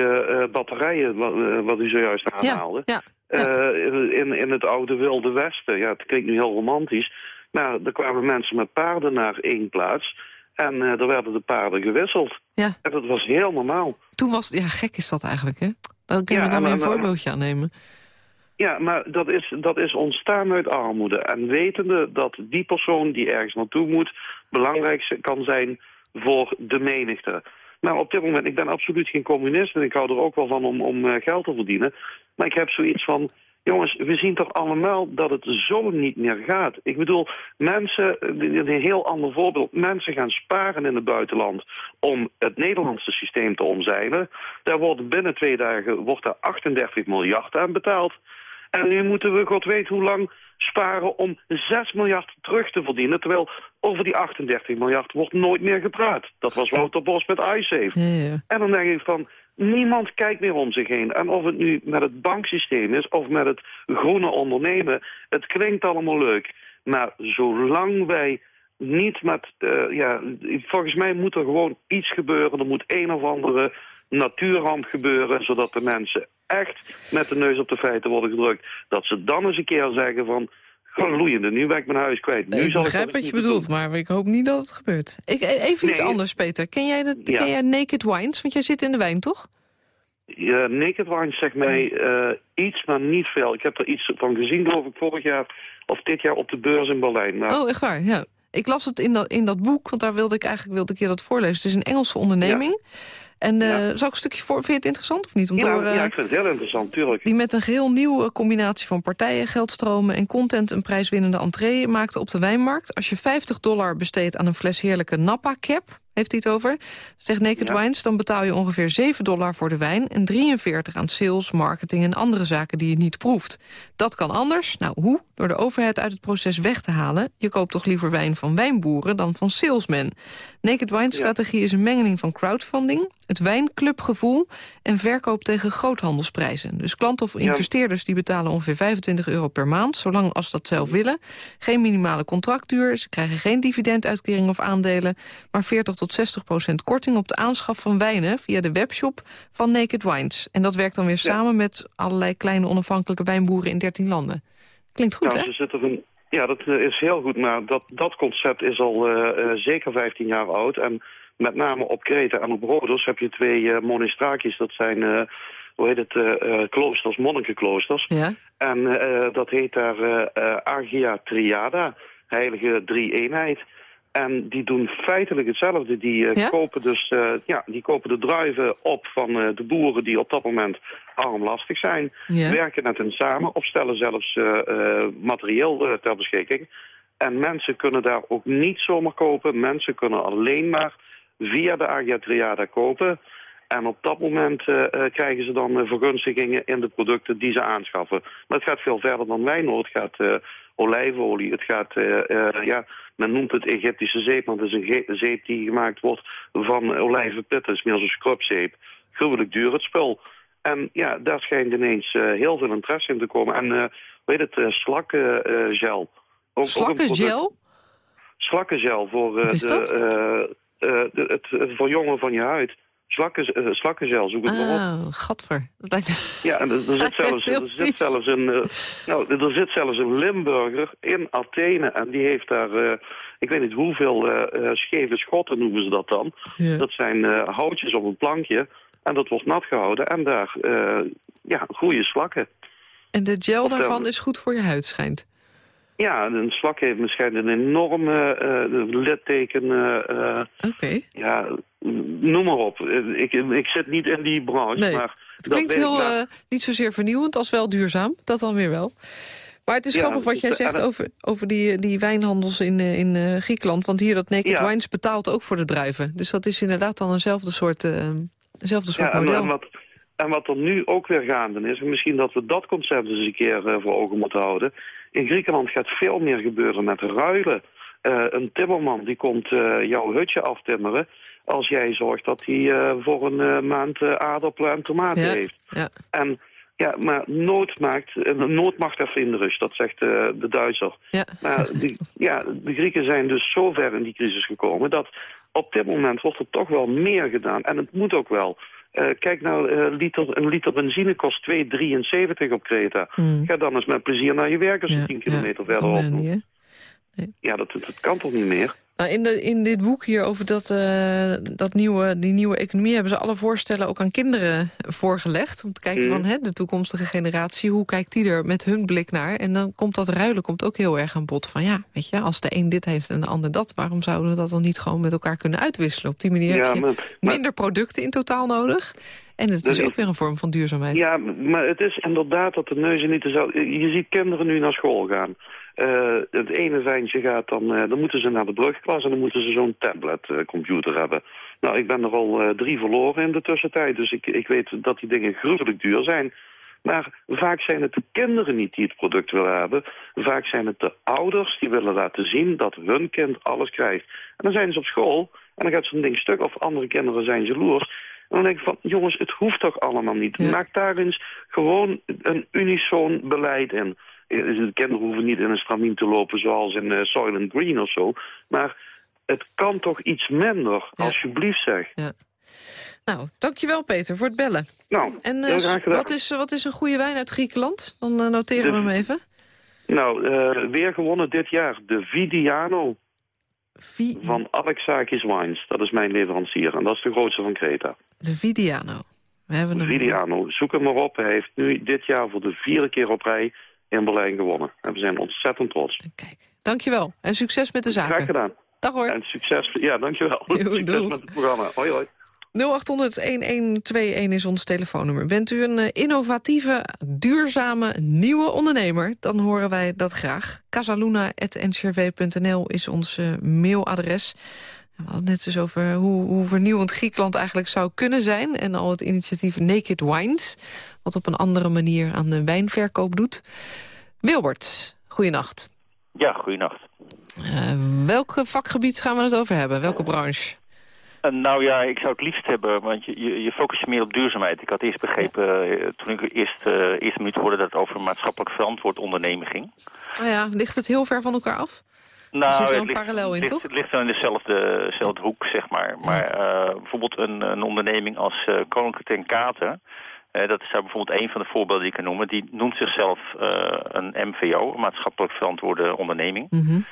batterijen wat, wat u zojuist aanhaalde. ja. In, in het oude Wilde Westen. Ja, het klinkt nu heel romantisch. Maar er kwamen mensen met paarden naar één plaats. En er werden de paarden gewisseld. Ja. En dat was heel normaal. Toen was ja, gek is dat eigenlijk, hè? Dan kunnen Ja, we dan een en- voorbeeldje aannemen. Ja, maar dat is, dat is ontstaan uit armoede. En wetende dat die persoon die ergens naartoe moet... belangrijk kan zijn voor de menigte. Nou, op dit moment, ik ben absoluut geen communist... en ik hou er ook wel van om, om eh, geld te verdienen. Maar ik heb zoiets van... Jongens, we zien toch allemaal dat het zo niet meer gaat. Ik bedoel, mensen, een heel ander voorbeeld... mensen gaan sparen in het buitenland om het Nederlandse systeem te omzeilen. Daar wordt binnen twee dagen wordt daar 38 miljard aan betaald. En nu moeten we, god weet hoe lang, sparen om 6 miljard terug te verdienen. Terwijl over die 38 miljard wordt nooit meer gepraat. Dat was Wouter Bos met iSafe. Ja, ja. En dan denk ik van, niemand kijkt meer om zich heen. En of het nu met het banksysteem is of met het groene ondernemen... het klinkt allemaal leuk. Maar zolang wij niet met... eh, ja, volgens mij moet er gewoon iets gebeuren. Er moet een of andere natuurramp gebeuren... zodat de mensen echt met de neus op de feiten worden gedrukt. Dat ze dan eens een keer zeggen van... Halleluja, nu ben ik mijn huis kwijt. Nu ik zal begrijp ik wat je bedoelt, maar ik hoop niet dat het gebeurt. Ik, e- even iets anders, Peter. Ken jij, de, Ja. ken jij Naked Wines? Want jij zit in de wijn, toch? Ja, Naked Wine zegt mij eh, iets, maar niet veel. Ik heb er iets van gezien, geloof ik, vorig jaar of dit jaar op de beurs in Berlijn. Maar, Oh, echt waar, ja. Ik las het in dat, in dat boek, want daar wilde ik eigenlijk wilde ik je dat voorlezen. Het is een Engelse onderneming. En eh, zal ik een stukje voor... Vind je het interessant of niet? Om ja, door, eh, ja, ik vind het heel interessant, tuurlijk. Die met een geheel nieuwe combinatie van partijen, geldstromen en content... een prijswinnende entree maakte op de wijnmarkt. Als je 50 dollar besteedt aan een fles heerlijke Napa Cap... heeft hij het over, zegt Naked Ja. Wines... dan betaal je ongeveer 7 dollar voor de wijn... en 43 aan sales, marketing en andere zaken die je niet proeft. Dat kan anders. Nou, hoe? Door de overheid uit het proces weg te halen. Je koopt toch liever wijn van wijnboeren dan van salesmen. Naked Wines Ja. strategie is een mengeling van crowdfunding... het wijnclubgevoel en verkoop tegen groothandelsprijzen. Dus klanten of investeerders die betalen ongeveer 25 euro per maand... zolang als dat zelf willen. Geen minimale contractduur, ze krijgen geen dividenduitkering of aandelen... maar 40 tot 60 procent korting op de aanschaf van wijnen... via de webshop van Naked Wines. En dat werkt dan weer samen met allerlei kleine onafhankelijke wijnboeren in 13 landen. Klinkt goed, Nou, hè? ze zitten van, ja, dat eh, is heel goed, maar dat, dat concept is al eh, eh, zeker 15 jaar oud. En met name op Kreta en op Rhodos heb je twee monistrakis, dat zijn... eh, hoe heet het, eh, kloosters, monnikenkloosters. Ja. En dat heet daar Agia Triada. heilige drie-eenheid. En die doen feitelijk hetzelfde. Die, kopen, dus, ja, die kopen de druiven op van de boeren die op dat moment armlastig zijn. Ja. Werken met hen samen of stellen zelfs materieel ter beschikking. En mensen kunnen daar ook niet zomaar kopen. Mensen kunnen alleen maar via de Agia kopen. En op dat moment eh, eh, krijgen ze dan eh, vergunstigingen in de producten die ze aanschaffen. Maar het gaat veel verder dan wijn hoor. Het gaat olijfolie, het gaat, ja, men noemt het Egyptische zeep, maar het is een zeep die gemaakt wordt van olijvenpitten. Het is meer zo'n scrubzeep. Gruwelijk duur het spul. En ja, daar schijnt ineens heel veel interesse in te komen. En eh weet het, slakkengel. Slakkengel? Slakkengel voor, de, eh, het, het verjongen van je huid. Slakken, eh, slakkengel, zoek het maar op. Oh, gadver. Lijkt- Ja, en er, er zit zelfs, er zit zelfs een, eh, nou, er zit zelfs een Limburger in Athene en die heeft daar, ik weet niet hoeveel scheve schotten noemen ze dat dan. Ja. Dat zijn houtjes op een plankje en dat wordt nat gehouden en daar, ja, groeien slakken. En de gel Of, daarvan is goed voor je huid, schijnt. Ja, een slak heeft misschien een enorme litteken, eh, Oké. ja, noem maar op. Ik, ik zit niet in die branche, Nee, maar... Het klinkt heel, maar- eh, niet zozeer vernieuwend als wel duurzaam. Dat dan weer wel. Maar het is Ja, grappig wat jij zegt over, over die, die wijnhandels in, in Griekenland. Want hier dat Naked Ja. Wines betaalt ook voor de druiven. Dus dat is inderdaad dan eenzelfde soort, eenzelfde soort Ja, en, model. en wat, en wat er nu ook weer gaande is, en misschien dat we dat concept eens een keer voor ogen moeten houden. In Griekenland gaat veel meer gebeuren met ruilen. Eh, een timmerman die komt eh, jouw hutje aftimmeren als jij zorgt dat hij eh, voor een maand aardappelen en tomaten Ja, heeft. ja. En ja, maar nood maakt, nood macht even in de rust, dat zegt de Duitser. Ja. Maar die, ja, de Grieken zijn dus zo ver in die crisis gekomen dat op dit moment wordt er toch wel meer gedaan. En het moet ook wel. Eh, kijk nou, eh, liter, een liter benzine kost 2,73 op Kreta. Hmm. Ga dan eens met plezier naar je werk als je 10 kilometer verderop moet. hè? Ja, dat, dat kan toch niet meer? Nou, in, de, in dit boek hier over dat, eh, dat nieuwe, die nieuwe economie... hebben ze alle voorstellen ook aan kinderen voorgelegd. Om te kijken Mhm. van hè, de toekomstige generatie. Hoe kijkt die er met hun blik naar? En dan komt dat ruilen komt ook heel erg aan bod. Van ja, weet je, als de een dit heeft en de ander dat... waarom zouden we dat dan niet gewoon met elkaar kunnen uitwisselen? Op die manier Ja, heb je maar- maar- minder producten in totaal nodig. En het is- ook weer een vorm van duurzaamheid. Ja, maar het is inderdaad dat de neuzen niet dezelfde... Je ziet kinderen nu naar school gaan. Eh, het ene ventje gaat dan... eh, dan moeten ze naar de brugklas en dan moeten ze zo'n tabletcomputer hebben. Nou, ik ben er al eh, drie verloren in de tussentijd. Dus ik, ik weet dat die dingen gruwelijk duur zijn. Maar vaak zijn het de kinderen niet die het product willen hebben. Vaak zijn het de ouders die willen laten zien dat hun kind alles krijgt. En dan zijn ze op school en dan gaat zo'n ding stuk. Of andere kinderen zijn jaloers. En dan denk ik van, jongens, het hoeft toch allemaal niet. Maak daar eens gewoon een unisoon beleid in. Eh, De kinderen hoeven niet in een stramien te lopen zoals in eh, Soylent Green of zo. Maar het kan toch iets minder, alsjeblieft zeg. Ja. Nou, dankjewel Peter voor het bellen. Nou, En eh, wat, is, wat is een goede wijn uit Griekenland? Dan eh, noteren we hem even. Nou, eh, weer gewonnen dit jaar. De Vidiano van Alexakis Wines. Dat is mijn leverancier. En dat is de grootste van Creta. De Vidiano. We hebben hem. Vidiano, zoek hem maar op. Hij heeft nu dit jaar voor de vierde keer op rij in Berlijn gewonnen. En we zijn ontzettend trots. Dankjewel. En succes met de zaken. Graag gedaan. Dag hoor. En succes, ja, dankjewel. Yo, succes doeg. met het programma. Hoi, hoi. 0800-1121 is ons telefoonnummer. Bent u een eh, innovatieve, duurzame, nieuwe ondernemer? Dan horen wij dat graag. casaluna.ncrv.nl is ons eh, mailadres. We hadden het net dus over hoe, hoe vernieuwend Griekenland eigenlijk zou kunnen zijn. En al het initiatief Naked Wines. Wat op een andere manier aan de wijnverkoop doet. Wilbert, goeienacht. Ja, goeienacht. Uh, welk vakgebied gaan we het over hebben? Welke branche? Uh, nou ja, ik zou het liefst hebben, want je, je, je focust je meer op duurzaamheid. Ik had eerst begrepen, uh, toen ik eerst, uh, eerste minuut hoorde... dat het over maatschappelijk verantwoord ondernemen ging. Oh ja, ligt het heel ver van elkaar af? Nou, er zit wel het een ligt, parallel in, ligt, toch? Het ligt wel in dezelfde, dezelfde hoek, zeg maar. Maar uh, bijvoorbeeld een, een onderneming als uh, Koninklijke ten Katen... Uh, dat is daar bijvoorbeeld een van de voorbeelden die ik kan noemen. Die noemt zichzelf uh, een MVO, een maatschappelijk verantwoorde onderneming. Mhm. Mm -hmm.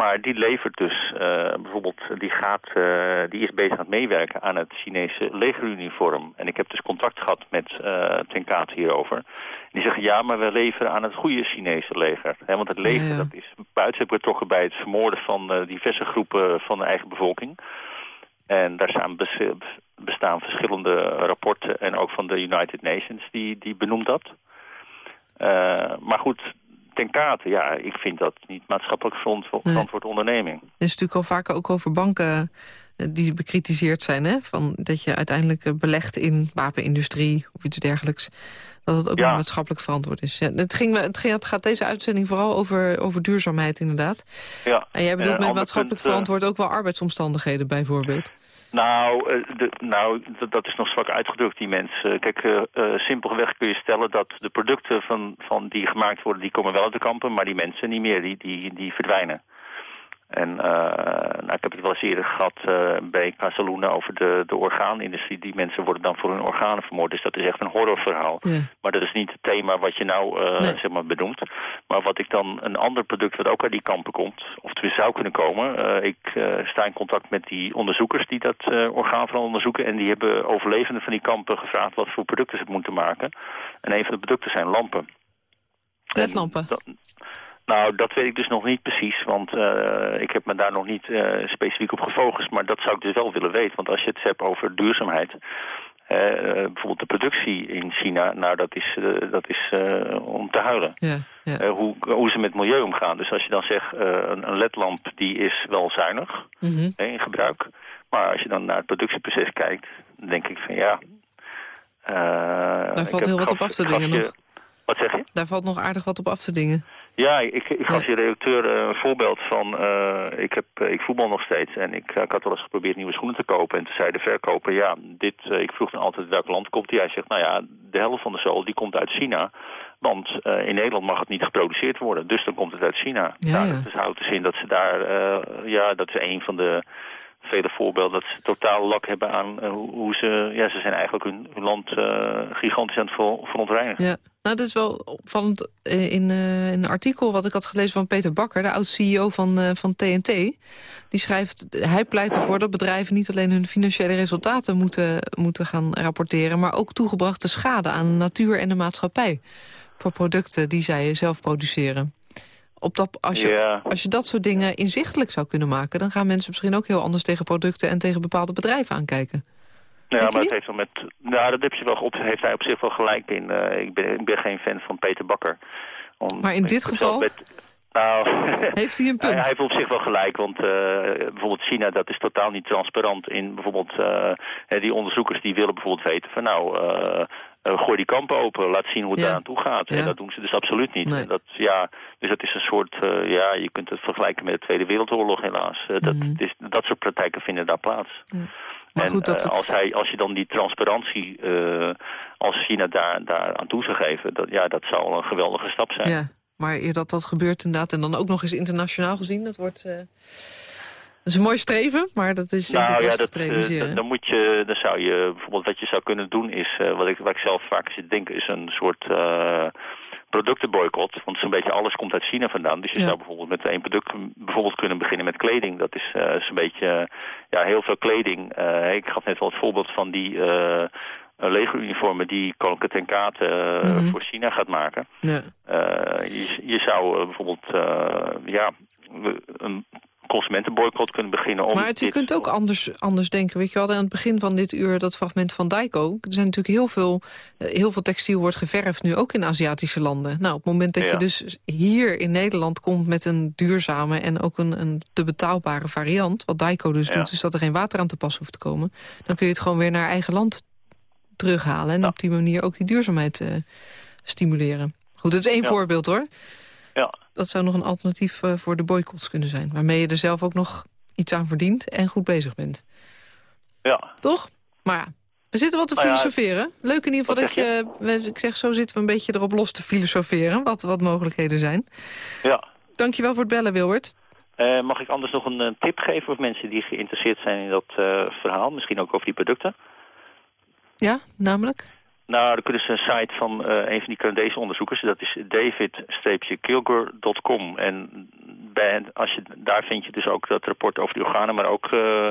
Maar die levert dus, eh, bijvoorbeeld, die, gaat, eh, die is bezig aan het meewerken aan het Chinese legeruniform. En ik heb dus contact gehad met uh, Tenkate hierover. Die zeggen, ja, maar we leveren aan het goede Chinese leger. He, want het leger, Ja, ja. dat is buiten betrokken bij het vermoorden van eh, diverse groepen van de eigen bevolking. En daar staan bes- bestaan verschillende rapporten en ook van de United Nations die, die benoemt dat. Eh, maar goed, ten kate, ja, ik vind dat niet maatschappelijk verant- verantwoord onderneming. Er is natuurlijk al vaker ook over banken eh, die bekritiseerd zijn. Hè? Van dat je uiteindelijk eh, belegt in wapenindustrie of iets dergelijks. Dat het ook Ja. nog maatschappelijk verantwoord is. Ja, het, ging, het, ging, het gaat deze uitzending vooral over, over duurzaamheid inderdaad. Ja. En jij bedoelt met maatschappelijk punt, verantwoord ook wel arbeidsomstandigheden bijvoorbeeld. Nou, eh, de, nou dat, is nog zwak uitgedrukt, die mensen. Kijk, eh, eh, simpelweg kun je stellen dat de producten van, van die gemaakt worden... die komen wel uit de kampen, maar die mensen niet meer, die, die, die verdwijnen. En eh, nou, ik heb het wel eens eerder gehad eh, bij Casaluna over de, de orgaanindustrie. Die mensen worden dan voor hun organen vermoord. Dus dat is echt een horrorverhaal. Ja. Maar dat is niet het thema wat je nou Nee. zeg maar benoemt. Maar wat ik dan, een ander product wat ook uit die kampen komt, of het weer zou kunnen komen. ik sta in contact met die onderzoekers die dat orgaan vooral onderzoeken. En die hebben overlevenden van die kampen gevraagd wat voor producten ze moeten maken. En een van de producten zijn lampen. Ledlampen. Nou, dat weet ik dus nog niet precies, want eh, ik heb me daar nog niet eh, specifiek op gefocust. Maar dat zou ik dus wel willen weten, want als je het hebt over duurzaamheid... eh, bijvoorbeeld de productie in China, nou dat is, dat is om te huilen. Ja, ja. Hoe, hoe ze met milieu omgaan. Dus als je dan zegt, een, een ledlamp die is wel zuinig hè, in gebruik. Maar als je dan naar het productieproces kijkt, dan denk ik van ja... Daar valt heel wat op af te dingen nog. Wat zeg je? Daar valt nog aardig wat op af te dingen. Ja, ik, ik gaf je redacteur eh, een voorbeeld van... eh, ik, heb, eh, ik voetbal nog steeds en ik, ik had wel eens geprobeerd nieuwe schoenen te kopen. En toen zei de verkoper, ja, dit, ik vroeg dan altijd welk land komt die. Hij zegt, nou ja, de helft van de zool die komt uit China. Want in Nederland mag het niet geproduceerd worden, dus dan komt het uit China. Ja, nou, ja. Dat is houdt dus in dat ze daar, ja, dat is een van de vele voorbeelden... dat ze totaal lak hebben aan eh, hoe, ze... Ja, ze zijn eigenlijk hun, land eh, gigantisch aan het ver- verontreinigen. Ja, nou, dat is wel opvallend eh, in, een artikel wat ik had gelezen van Peter Bakker, de oud-CEO van, van TNT. Die schrijft, hij pleit ervoor dat bedrijven niet alleen hun financiële resultaten moeten, moeten gaan rapporteren, maar ook toegebrachte schade aan de natuur en de maatschappij voor producten die zij zelf produceren. Op dat, als, je, Ja. als je dat soort dingen inzichtelijk zou kunnen maken... dan gaan mensen misschien ook heel anders tegen producten... en tegen bepaalde bedrijven aankijken. Ja, maar het heeft wel met. Nou, dat heb je wel op, heeft hij op zich wel gelijk in. Eh, ik, ben, ik ben geen fan van Peter Bakker. Om, Maar in dit geval? met- nou, Heeft hij een hij, punt? hij heeft op zich wel gelijk, want eh, bijvoorbeeld China, dat is totaal niet transparant in bijvoorbeeld eh, die onderzoekers die willen bijvoorbeeld weten van nou, gooi die kampen open, laat zien hoe het daar aan toe gaat. En dat doen ze dus absoluut niet. Nee. En Dat, ja, dus dat is een soort, eh, ja, je kunt het vergelijken met de Tweede Wereldoorlog helaas. Eh, dat, Mhm. is, dat soort praktijken vinden daar plaats. Maar en goed, dat- eh, als, hij, als je dan die transparantie, eh, als China daar, daar aan toe zou geven, dat, ja, dat zou al een geweldige stap zijn. Ja, maar eer dat dat gebeurt inderdaad... en dan ook nog eens internationaal gezien, dat wordt... eh, dat is een mooi streven, maar dat is Nou ja, dat, te eh, realiseren. dan, dan moet je, dan zou je bijvoorbeeld wat je zou kunnen doen is, eh, wat ik, wat ik zelf vaak zit denken, is een soort eh, productenboycott. Want zo'n beetje alles komt uit China vandaan. Dus je Ja. zou bijvoorbeeld met één product bijvoorbeeld kunnen beginnen met kleding. Dat is zo'n beetje, ja, heel veel kleding. Ik gaf net wel het voorbeeld van die legeruniformen die Koninklijke ten Mhm. voor China gaat maken. Ja. Je, je zou bijvoorbeeld ja, een consumentenboycott kunnen beginnen. Om Maar het, dit- kunt ook anders, anders denken. Weet je, we hadden aan het begin van dit uur dat fragment van Daiko. Er zijn natuurlijk heel veel, eh, heel veel textiel wordt geverfd nu ook in Aziatische landen. Nou, op het moment dat Ja. je dus hier in Nederland komt met een duurzame en ook een, een te betaalbare variant. Wat Daiko dus Ja. doet, is dat er geen water aan te pas hoeft te komen. Dan kun je het gewoon weer naar eigen land terughalen. En op die manier ook die duurzaamheid eh, stimuleren. Goed, het is één voorbeeld hoor. Ja. Dat zou nog een alternatief eh, voor de boycotts kunnen zijn. Waarmee je er zelf ook nog iets aan verdient en goed bezig bent. Ja, Toch? Maar ja, we zitten wat te Nou ja, filosoferen. Leuk in ieder geval dat je... we- Ik zeg, zo zitten we een beetje erop los te filosoferen. Wat, wat mogelijkheden zijn. ja. Dankjewel voor het bellen, Wilbert. Eh, mag ik anders nog een, eh, tip geven voor mensen die geïnteresseerd zijn in dat eh, verhaal? Misschien ook over die producten? Ja, namelijk? Nou, dan kunnen ze een site van eh, een van die Canadese onderzoekers. Dat is david-kilgore.com. En bij, als je, daar vind je dus ook dat rapport over de organen... maar ook uh,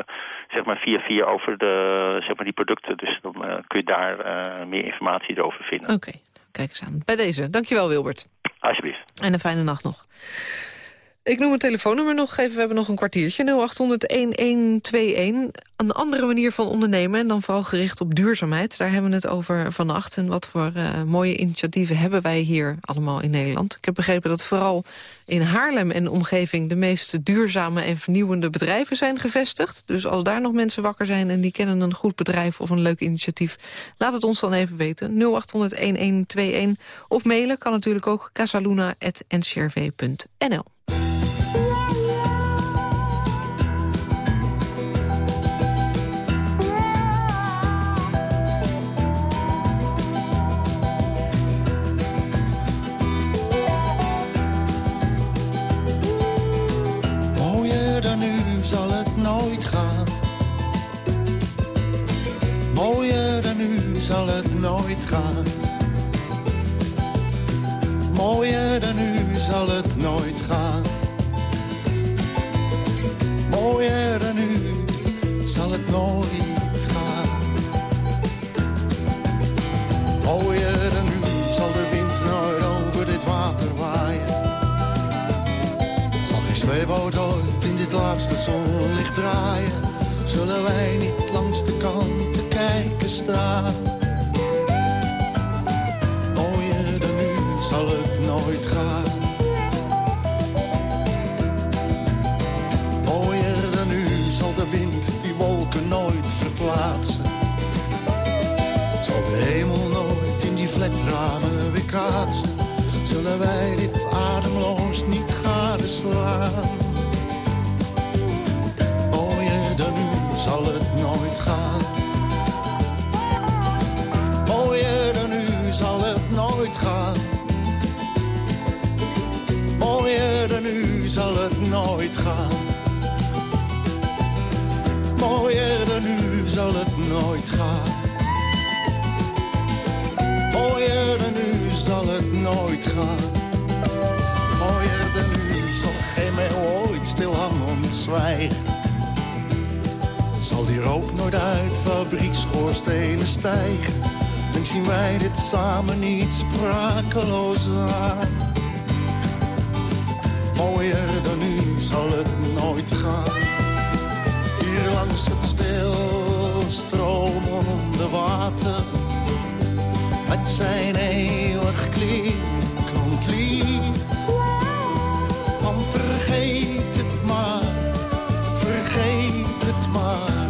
zeg maar via via over de, zeg maar die producten. Dus dan uh, kun je daar meer informatie erover vinden. Oké, okay. kijk eens aan. Bij deze. Dankjewel, Wilbert. Alsjeblieft. En een fijne nacht nog. Ik noem het telefoonnummer nog even. We hebben nog een kwartiertje. 0800-1121. Een andere manier van ondernemen. En dan vooral gericht op duurzaamheid. Daar hebben we het over vannacht. En wat voor uh, mooie initiatieven hebben wij hier allemaal in Nederland. Ik heb begrepen dat vooral in Haarlem en omgeving... de meest duurzame en vernieuwende bedrijven zijn gevestigd. Dus als daar nog mensen wakker zijn en die kennen een goed bedrijf... of een leuk initiatief, laat het ons dan even weten. 0800-1121. Of mailen kan natuurlijk ook casaluna.ncrv.nl. Dan nu zal het nooit gaan. Mooier dan nu zal het nooit gaan. Mooier dan nu zal de wind nooit over dit water waaien. Zal geen sleeboot ooit in dit laatste zonlicht draaien. Zullen wij niet langs de kant te kijken staan? Nooit verplaatsen. Zal de hemel nooit in die vlekramen weer kaatsen. Zullen wij dit ademloos niet gadeslaan? Mooier dan nu zal het nooit gaan. Mooier dan nu zal het nooit gaan. Mooier dan nu zal het nooit gaan. Mooier zal het nooit gaan. Mooier dan nu zal het nooit gaan. Mooier dan nu zal geen meeuw ooit stilhangend zwijgen. Zal die rook nooit uit fabriekschoorstenen stijgen. En zien wij dit samen niet sprakeloos aan. Mooier dan nu zal het nooit gaan. Hier langs het stilstromende water. Met zijn eeuwig klinkend lied. Van vergeet het maar, vergeet het maar.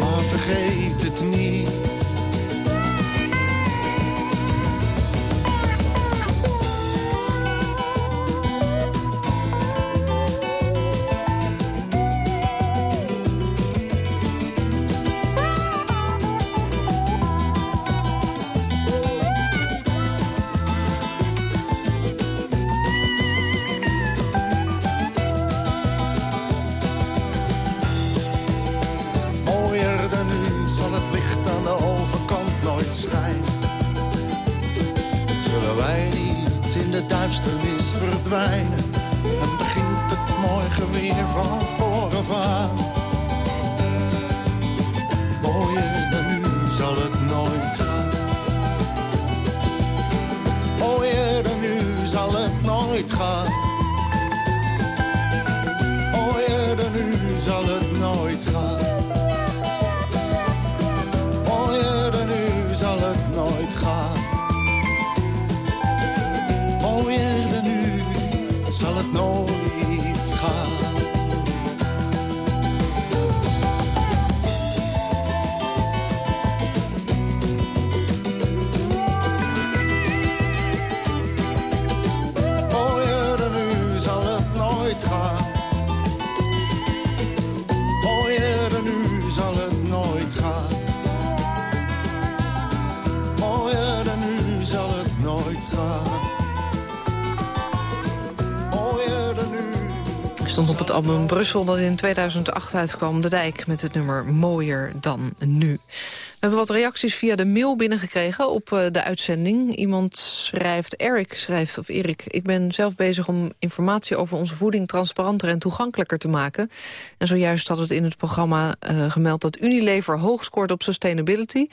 Maar vergeet het niet. Brussel dat in 2008 uitkwam. De Dijk met het nummer Mooier dan nu. We hebben wat reacties via de mail binnengekregen op uh, de uitzending. Iemand schrijft, Eric schrijft, of Erik... ik ben zelf bezig om informatie over onze voeding... transparanter en toegankelijker te maken. En zojuist had het in het programma uh, gemeld... dat Unilever hoog scoort op sustainability.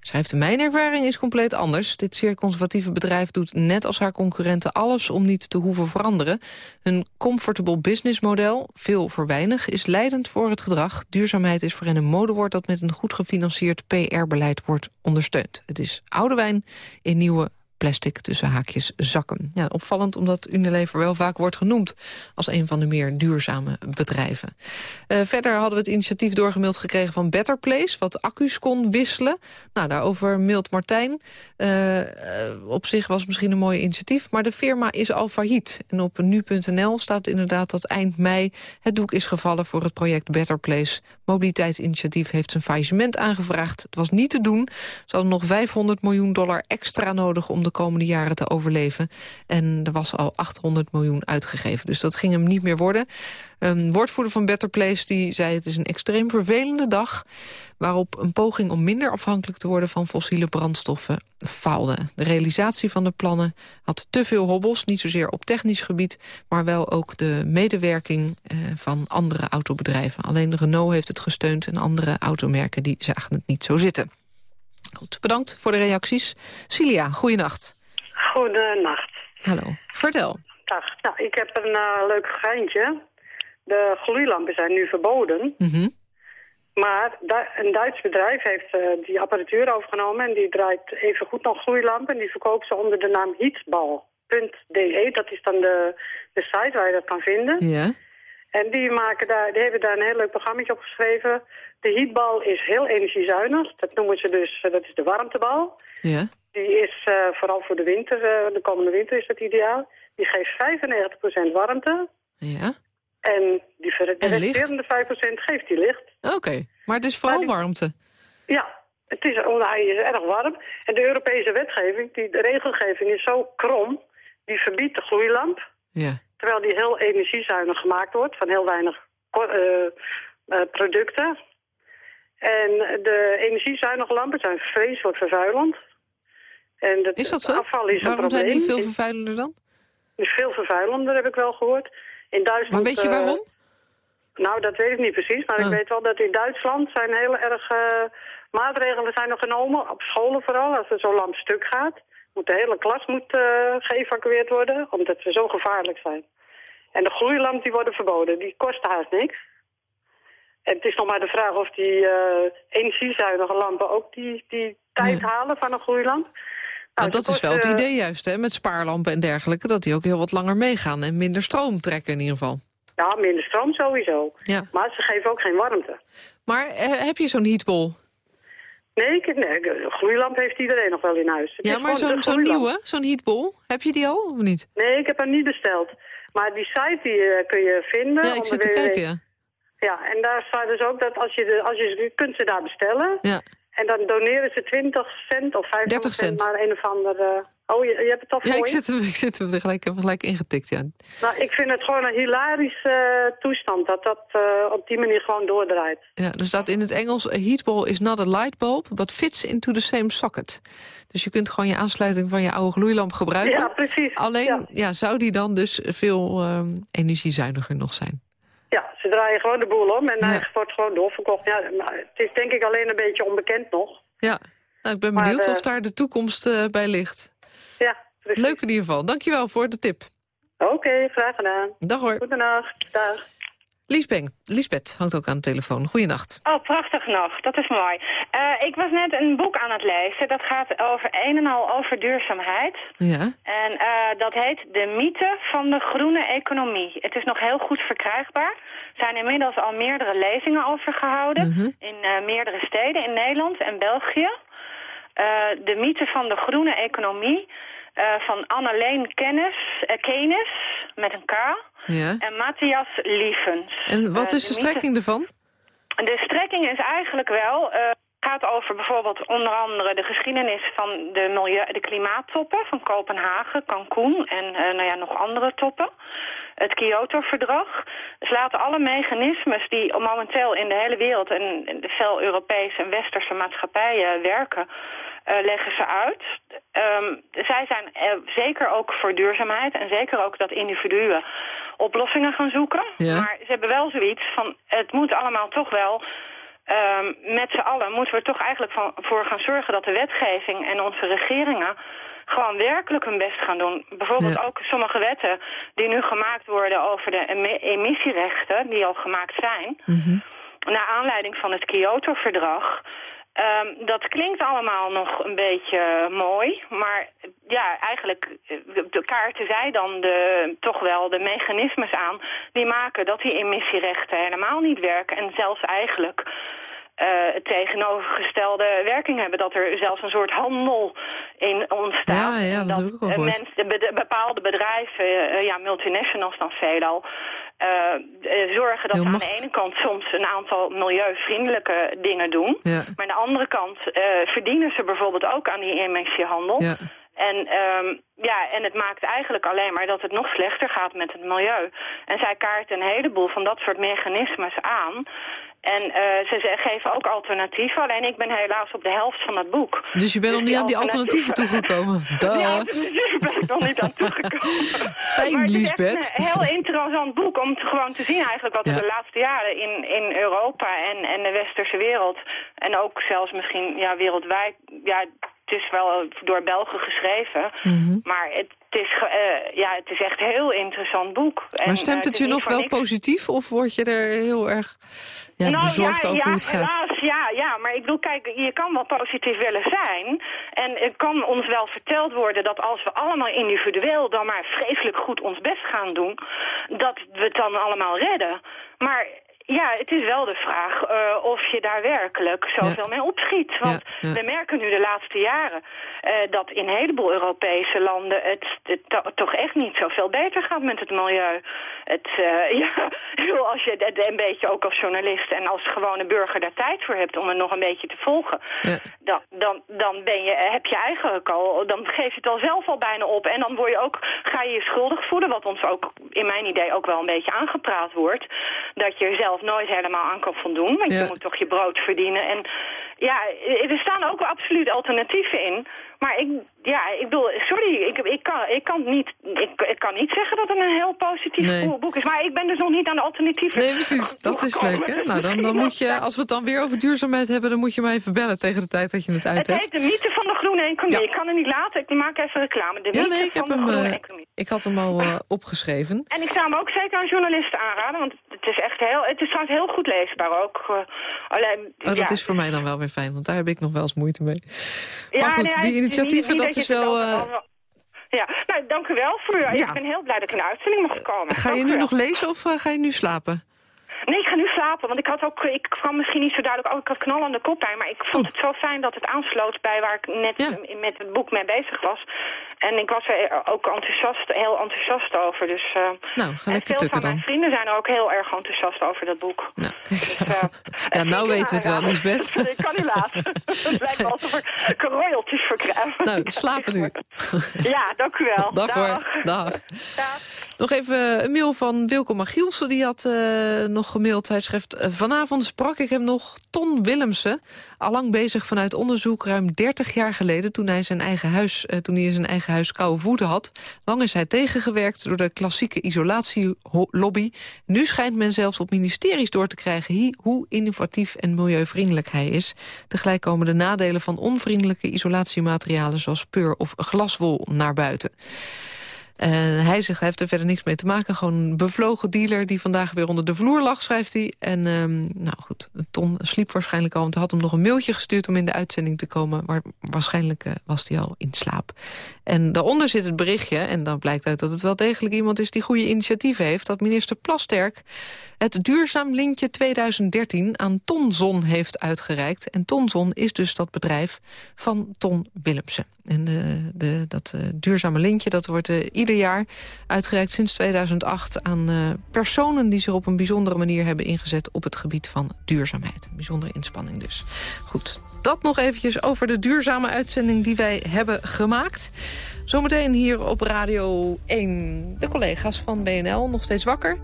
Schrijft, mijn ervaring is compleet anders. Dit zeer conservatieve bedrijf doet net als haar concurrenten alles... om niet te hoeven veranderen. Hun comfortable business model, veel voor weinig... is leidend voor het gedrag. Duurzaamheid is voor hen een modewoord... dat met een goed gefinancierd PR-beleid wordt ondersteund. Het is oude wijn in nieuwe plastic tussen haakjes zakken. Ja, opvallend omdat Unilever wel vaak wordt genoemd... als een van de meer duurzame bedrijven. Uh, verder hadden we het initiatief doorgemaild gekregen van Better Place... wat accu's kon wisselen. Nou, daarover mailt Martijn. Uh, op zich was misschien een mooi initiatief... maar de firma is al failliet. En op nu.nl staat inderdaad dat eind mei... het doek is gevallen voor het project Better Place. Mobiliteitsinitiatief heeft zijn faillissement aangevraagd. Het was niet te doen. Ze hadden nog 500 miljoen dollar extra nodig... om de komende jaren te overleven. En er was al 800 miljoen uitgegeven. Dus dat ging hem niet meer worden. Een woordvoerder van Better Place die zei... het is een extreem vervelende dag waarop een poging om minder afhankelijk te worden van fossiele brandstoffen faalde. De realisatie van de plannen had te veel hobbels, niet zozeer op technisch gebied, maar wel ook de medewerking eh, van andere autobedrijven. Alleen Renault heeft het gesteund en andere automerken die zagen het niet zo zitten. Goed, bedankt voor de reacties. Cilia, goeienacht. Goedenacht. Hallo, vertel. Dag. Nou, ik heb een uh, leuk geintje. De gloeilampen zijn nu verboden. Mm Maar een Duits bedrijf heeft uh, die apparatuur overgenomen... en die draait even goed nog gloeilampen... en die verkoopt ze onder de naam heatbal.de. Dat is dan de, de site waar je dat kan vinden. Ja. En die, maken daar, die hebben daar een heel leuk programma op geschreven. De heatbal is heel energiezuinig. Dat noemen ze dus, uh, dat is de warmtebal. Ja. Die is uh, vooral voor de winter, uh, de komende winter is dat ideaal. Die geeft 95% warmte. Ja. En die de resterende 5% geeft die licht. Oké, okay. maar het is vooral die, warmte. Ja, het is, hij is erg warm. En de Europese wetgeving, die, de regelgeving is zo krom... die verbiedt de gloeilamp. Ja. Terwijl die heel energiezuinig gemaakt wordt... van heel weinig uh, uh, producten. En de energiezuinige lampen zijn vreselijk vervuilend. En het is dat zo? afval is Waarom een probleem. zijn die veel vervuilender dan? Is veel vervuilender, heb ik wel gehoord. In Duitsland, maar weet je waarom? Uh, nou, dat weet ik niet precies. Maar oh. ik weet wel dat in Duitsland zijn heel erg... Uh, maatregelen zijn er genomen, op scholen vooral, als er zo'n lamp stuk gaat. Moet de hele klas moet, uh, geëvacueerd worden, omdat ze zo gevaarlijk zijn. En de gloeilamp die worden verboden, die kost haast niks. En het is nog maar de vraag of die uh, energiezuinige lampen ook die, die tijd ja. halen van een gloeilamp. Nou, dat is wel het idee juist, hè, met spaarlampen en dergelijke... dat die ook heel wat langer meegaan en minder stroom trekken in ieder geval. Ja, minder stroom sowieso. Ja. Maar ze geven ook geen warmte. Maar eh, heb je zo'n heatbol? Nee, ik, nee, een gloeilamp heeft iedereen nog wel in huis. Het ja, maar zo'n zo nieuwe, zo'n heatbol, heb je die al of niet? Nee, ik heb hem niet besteld. Maar die site die uh, kun je vinden. Ja, ik zit te kijken, ja. Ja, en daar staat dus ook dat als je, de, als je kunt ze daar bestellen. Ja. En dan doneren ze 20 cent of 50 cent naar een of andere... Oh, je, je hebt het al voor Ja, ik zit hem, ik zit hem er gelijk, heb hem gelijk ingetikt, ja. Nou, ik vind het gewoon een hilarische uh, toestand dat dat uh, op die manier gewoon doordraait. Ja, er staat in het Engels... A heatball is not a light bulb, but fits into the same socket. Dus je kunt gewoon je aansluiting van je oude gloeilamp gebruiken. Ja, precies. Alleen ja. Ja, zou die dan dus veel uh, energiezuiniger nog zijn? Ja, ze draaien gewoon de boel om en hij wordt gewoon doorverkocht. Ja, maar het is denk ik alleen een beetje onbekend nog. Ja, nou, ik ben benieuwd eh, of daar de toekomst bij ligt. Ja, precies. Leuk in ieder geval. Dankjewel voor de tip. Oké, okay, graag gedaan. Dag hoor. Goedenacht. Dag. Liesbeth, Liesbeth hangt ook aan de telefoon. Goeienacht. Oh, prachtig nog. Dat is mooi. Uh, ik was net een boek aan het lezen. Dat gaat over een en al over duurzaamheid. Ja. En uh, dat heet De mythe van de groene economie. Het is nog heel goed verkrijgbaar. Er zijn inmiddels al meerdere lezingen over gehouden. -hmm. In uh, meerdere steden in Nederland en België. De mythe van de groene economie. van Anneleen Kennis, Kenis, met een K. Ja. En Matthias Lievens. En wat is de, de strekking ervan? De strekking is eigenlijk wel... Gaat over bijvoorbeeld onder andere de geschiedenis van de, milieu, de klimaattoppen van Kopenhagen, Cancun en uh, nou ja, nog andere toppen. Het Kyoto-verdrag. Ze laten alle mechanismes die momenteel in de hele wereld en de veel Europese en Westerse maatschappijen werken, leggen ze uit. Um, zij zijn uh, zeker ook voor duurzaamheid en zeker ook dat individuen oplossingen gaan zoeken. Ja. Maar ze hebben wel zoiets van, het moet allemaal toch wel... Um, met z'n allen moeten we er toch eigenlijk van, voor gaan zorgen dat de wetgeving en onze regeringen gewoon werkelijk hun best gaan doen. Bijvoorbeeld Ja. ook sommige wetten die nu gemaakt worden over de emi- emissierechten, die al gemaakt zijn. Naar aanleiding van het Kyoto-verdrag. Ehm, dat klinkt allemaal nog een beetje mooi, maar ja, eigenlijk eh, de kaarten zij dan de, toch wel de mechanismes aan die maken dat die emissierechten helemaal niet werken en zelfs eigenlijk het tegenovergestelde werking hebben. Dat er zelfs een soort handel in ontstaat. Ja, ja, dat ik ook al mensen, be- bepaalde bedrijven, eh, ja, multinationals dan veelal... eh, eh, zorgen dat ze aan de ene kant soms een aantal milieuvriendelijke dingen doen. Ja. Maar aan de andere kant eh, verdienen ze bijvoorbeeld ook aan die emissiehandel. Ja. En, ehm, ja, en het maakt eigenlijk alleen maar dat het nog slechter gaat met het milieu. En zij kaarten een heleboel van dat soort mechanismes aan. En eh, ze, geven ook alternatieven. Alleen ik ben helaas op de helft van het boek. Dus je bent nog niet aan die alternatieven toegekomen. Duh. Alternatieven ben ik nog niet aan toegekomen. Fijn, maar het is echt een heel interessant boek om te, gewoon te zien eigenlijk wat er Ja. de laatste jaren in, in Europa en, en de westerse wereld en ook zelfs misschien ja, wereldwijd, ja, het is wel door Belgen geschreven, Mhm. maar het, het is, eh, ja, het is echt een heel interessant boek. En, Maar stemt eh, het is je nog wel niks. positief of word je er heel erg ja, nou, bezorgd ja, over ja, hoe het gaat? helaas, ja, ja, maar ik bedoel, kijk, je kan wel positief willen zijn. En het kan ons wel verteld worden dat als we allemaal individueel dan maar vreselijk goed ons best gaan doen, dat we het dan allemaal redden. Maar ja, het is wel de vraag eh, of je daar werkelijk zoveel mee opschiet. Want ja. we merken nu de laatste jaren eh, dat in een heleboel Europese landen het, het to- toch echt niet zoveel beter gaat met het milieu. Het, eh, ja, als je het een beetje ook als journalist en als gewone burger daar tijd voor hebt om het nog een beetje te volgen, dan, dan, dan ben je, heb je eigenlijk al, dan geef je het al zelf al bijna op. En dan word je ook, ga je je schuldig voelen, wat ons ook in mijn idee ook wel een beetje aangepraat wordt. Dat je er zelf nooit helemaal aan kan voldoen, want Ja. je moet toch je brood verdienen. En ja, er staan ook wel absoluut alternatieven in. Maar ik, ja, ik bedoel, sorry, ik, ik, kan, ik, kan niet, ik, ik kan niet zeggen dat het een heel positief Nee. boek is. Maar ik ben dus nog niet aan de alternatieven. Nee, precies. Dat is leuk, hè? Nou, dan, dan moet je, als we het dan weer over duurzaamheid hebben... dan moet je mij even bellen tegen de tijd dat je het uit Het hebt. heet de mythe van de groene economie. Ik kan het niet laten, ik maak even reclame. De Ja, nee, ik heb hem... groene eh, economie. ik had hem al eh, opgeschreven. En ik zou hem ook zeker aan journalisten aanraden, want het is echt heel, het is trouwens heel goed leesbaar ook. Eh, alleen, Oh, dat ja, is voor mij dan wel weer fijn, want daar heb ik nog wel eens moeite mee. Ja, maar goed, nee, die initiatieven, niet- dat is wel... eh, Ja, nou, dank u wel. Voor, Ja. Ik ben heel blij dat ik in de uitzending mocht komen. ga je nu u nog lezen of eh, ga je nu slapen? Nee, ik ga nu slapen, want ik had ook, ik kwam misschien niet zo duidelijk, oh, ik had knallende koppijn, maar ik vond Oh. het zo fijn dat het aansloot bij waar ik net met het boek mee bezig was. En ik was er ook enthousiast, heel enthousiast over, dus... eh, Nou, en veel van mijn dan. vrienden zijn er ook heel erg enthousiast over dat boek. Nou, Dus, eh, Ja, nou weten we het wel, ja. Lisbeth. ik kan niet laten. het lijkt wel alsof ik royalties voor krijg. Nou, slapen nu. Ja, dank u wel. Dag hoor. Dag. Nog even een mail van Wilco Magielsen. Die had eh, nog gemaild. Hij schrijft... Vanavond sprak ik hem nog Ton Willemsen. Allang bezig vanuit onderzoek ruim 30 jaar geleden... toen hij zijn eigen huis, toen hij in zijn eigen huis koude voeten had. Lang is hij tegengewerkt door de klassieke isolatielobby. Nu schijnt men zelfs op ministeries door te krijgen... hoe innovatief en milieuvriendelijk hij is. Tegelijk komen de nadelen van onvriendelijke isolatiematerialen... zoals peur of glaswol naar buiten. Hij zegt, hij heeft er verder niks mee te maken. Gewoon een bevlogen dealer die vandaag weer onder de vloer lag, schrijft hij. En ehm, nou goed, Ton sliep waarschijnlijk al... want hij had hem nog een mailtje gestuurd om in de uitzending te komen... maar waarschijnlijk eh, was hij al in slaap. En daaronder zit het berichtje, en dan blijkt uit dat het wel degelijk iemand is... die goede initiatieven heeft, dat minister Plasterk... het Duurzaam Lintje 2013 aan Tonzon heeft uitgereikt. En Tonzon is dus dat bedrijf van Ton Willemsen. En de, dat eh, duurzame lintje dat wordt eh, ieder jaar. Uitgereikt sinds 2008 aan uh, personen die zich op een bijzondere manier hebben ingezet... op het gebied van duurzaamheid. Een bijzondere inspanning dus. Goed, dat nog eventjes over de duurzame uitzending die wij hebben gemaakt. Zometeen hier op Radio 1 de collega's van BNL, nog steeds wakker...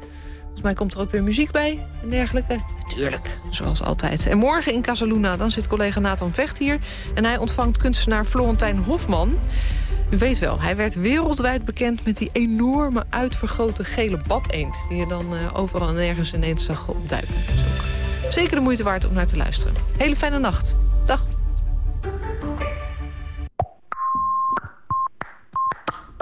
Volgens mij komt er ook weer muziek bij en dergelijke. Natuurlijk, zoals altijd. En morgen in Casaluna, dan zit collega Nathan Vecht hier... en hij ontvangt kunstenaar Florentijn Hofman. U weet wel, hij werd wereldwijd bekend met die enorme uitvergrote gele badeend... die je dan uh, overal en nergens ineens zag opduiken. Ook zeker de moeite waard om naar te luisteren. Hele fijne nacht. Dag.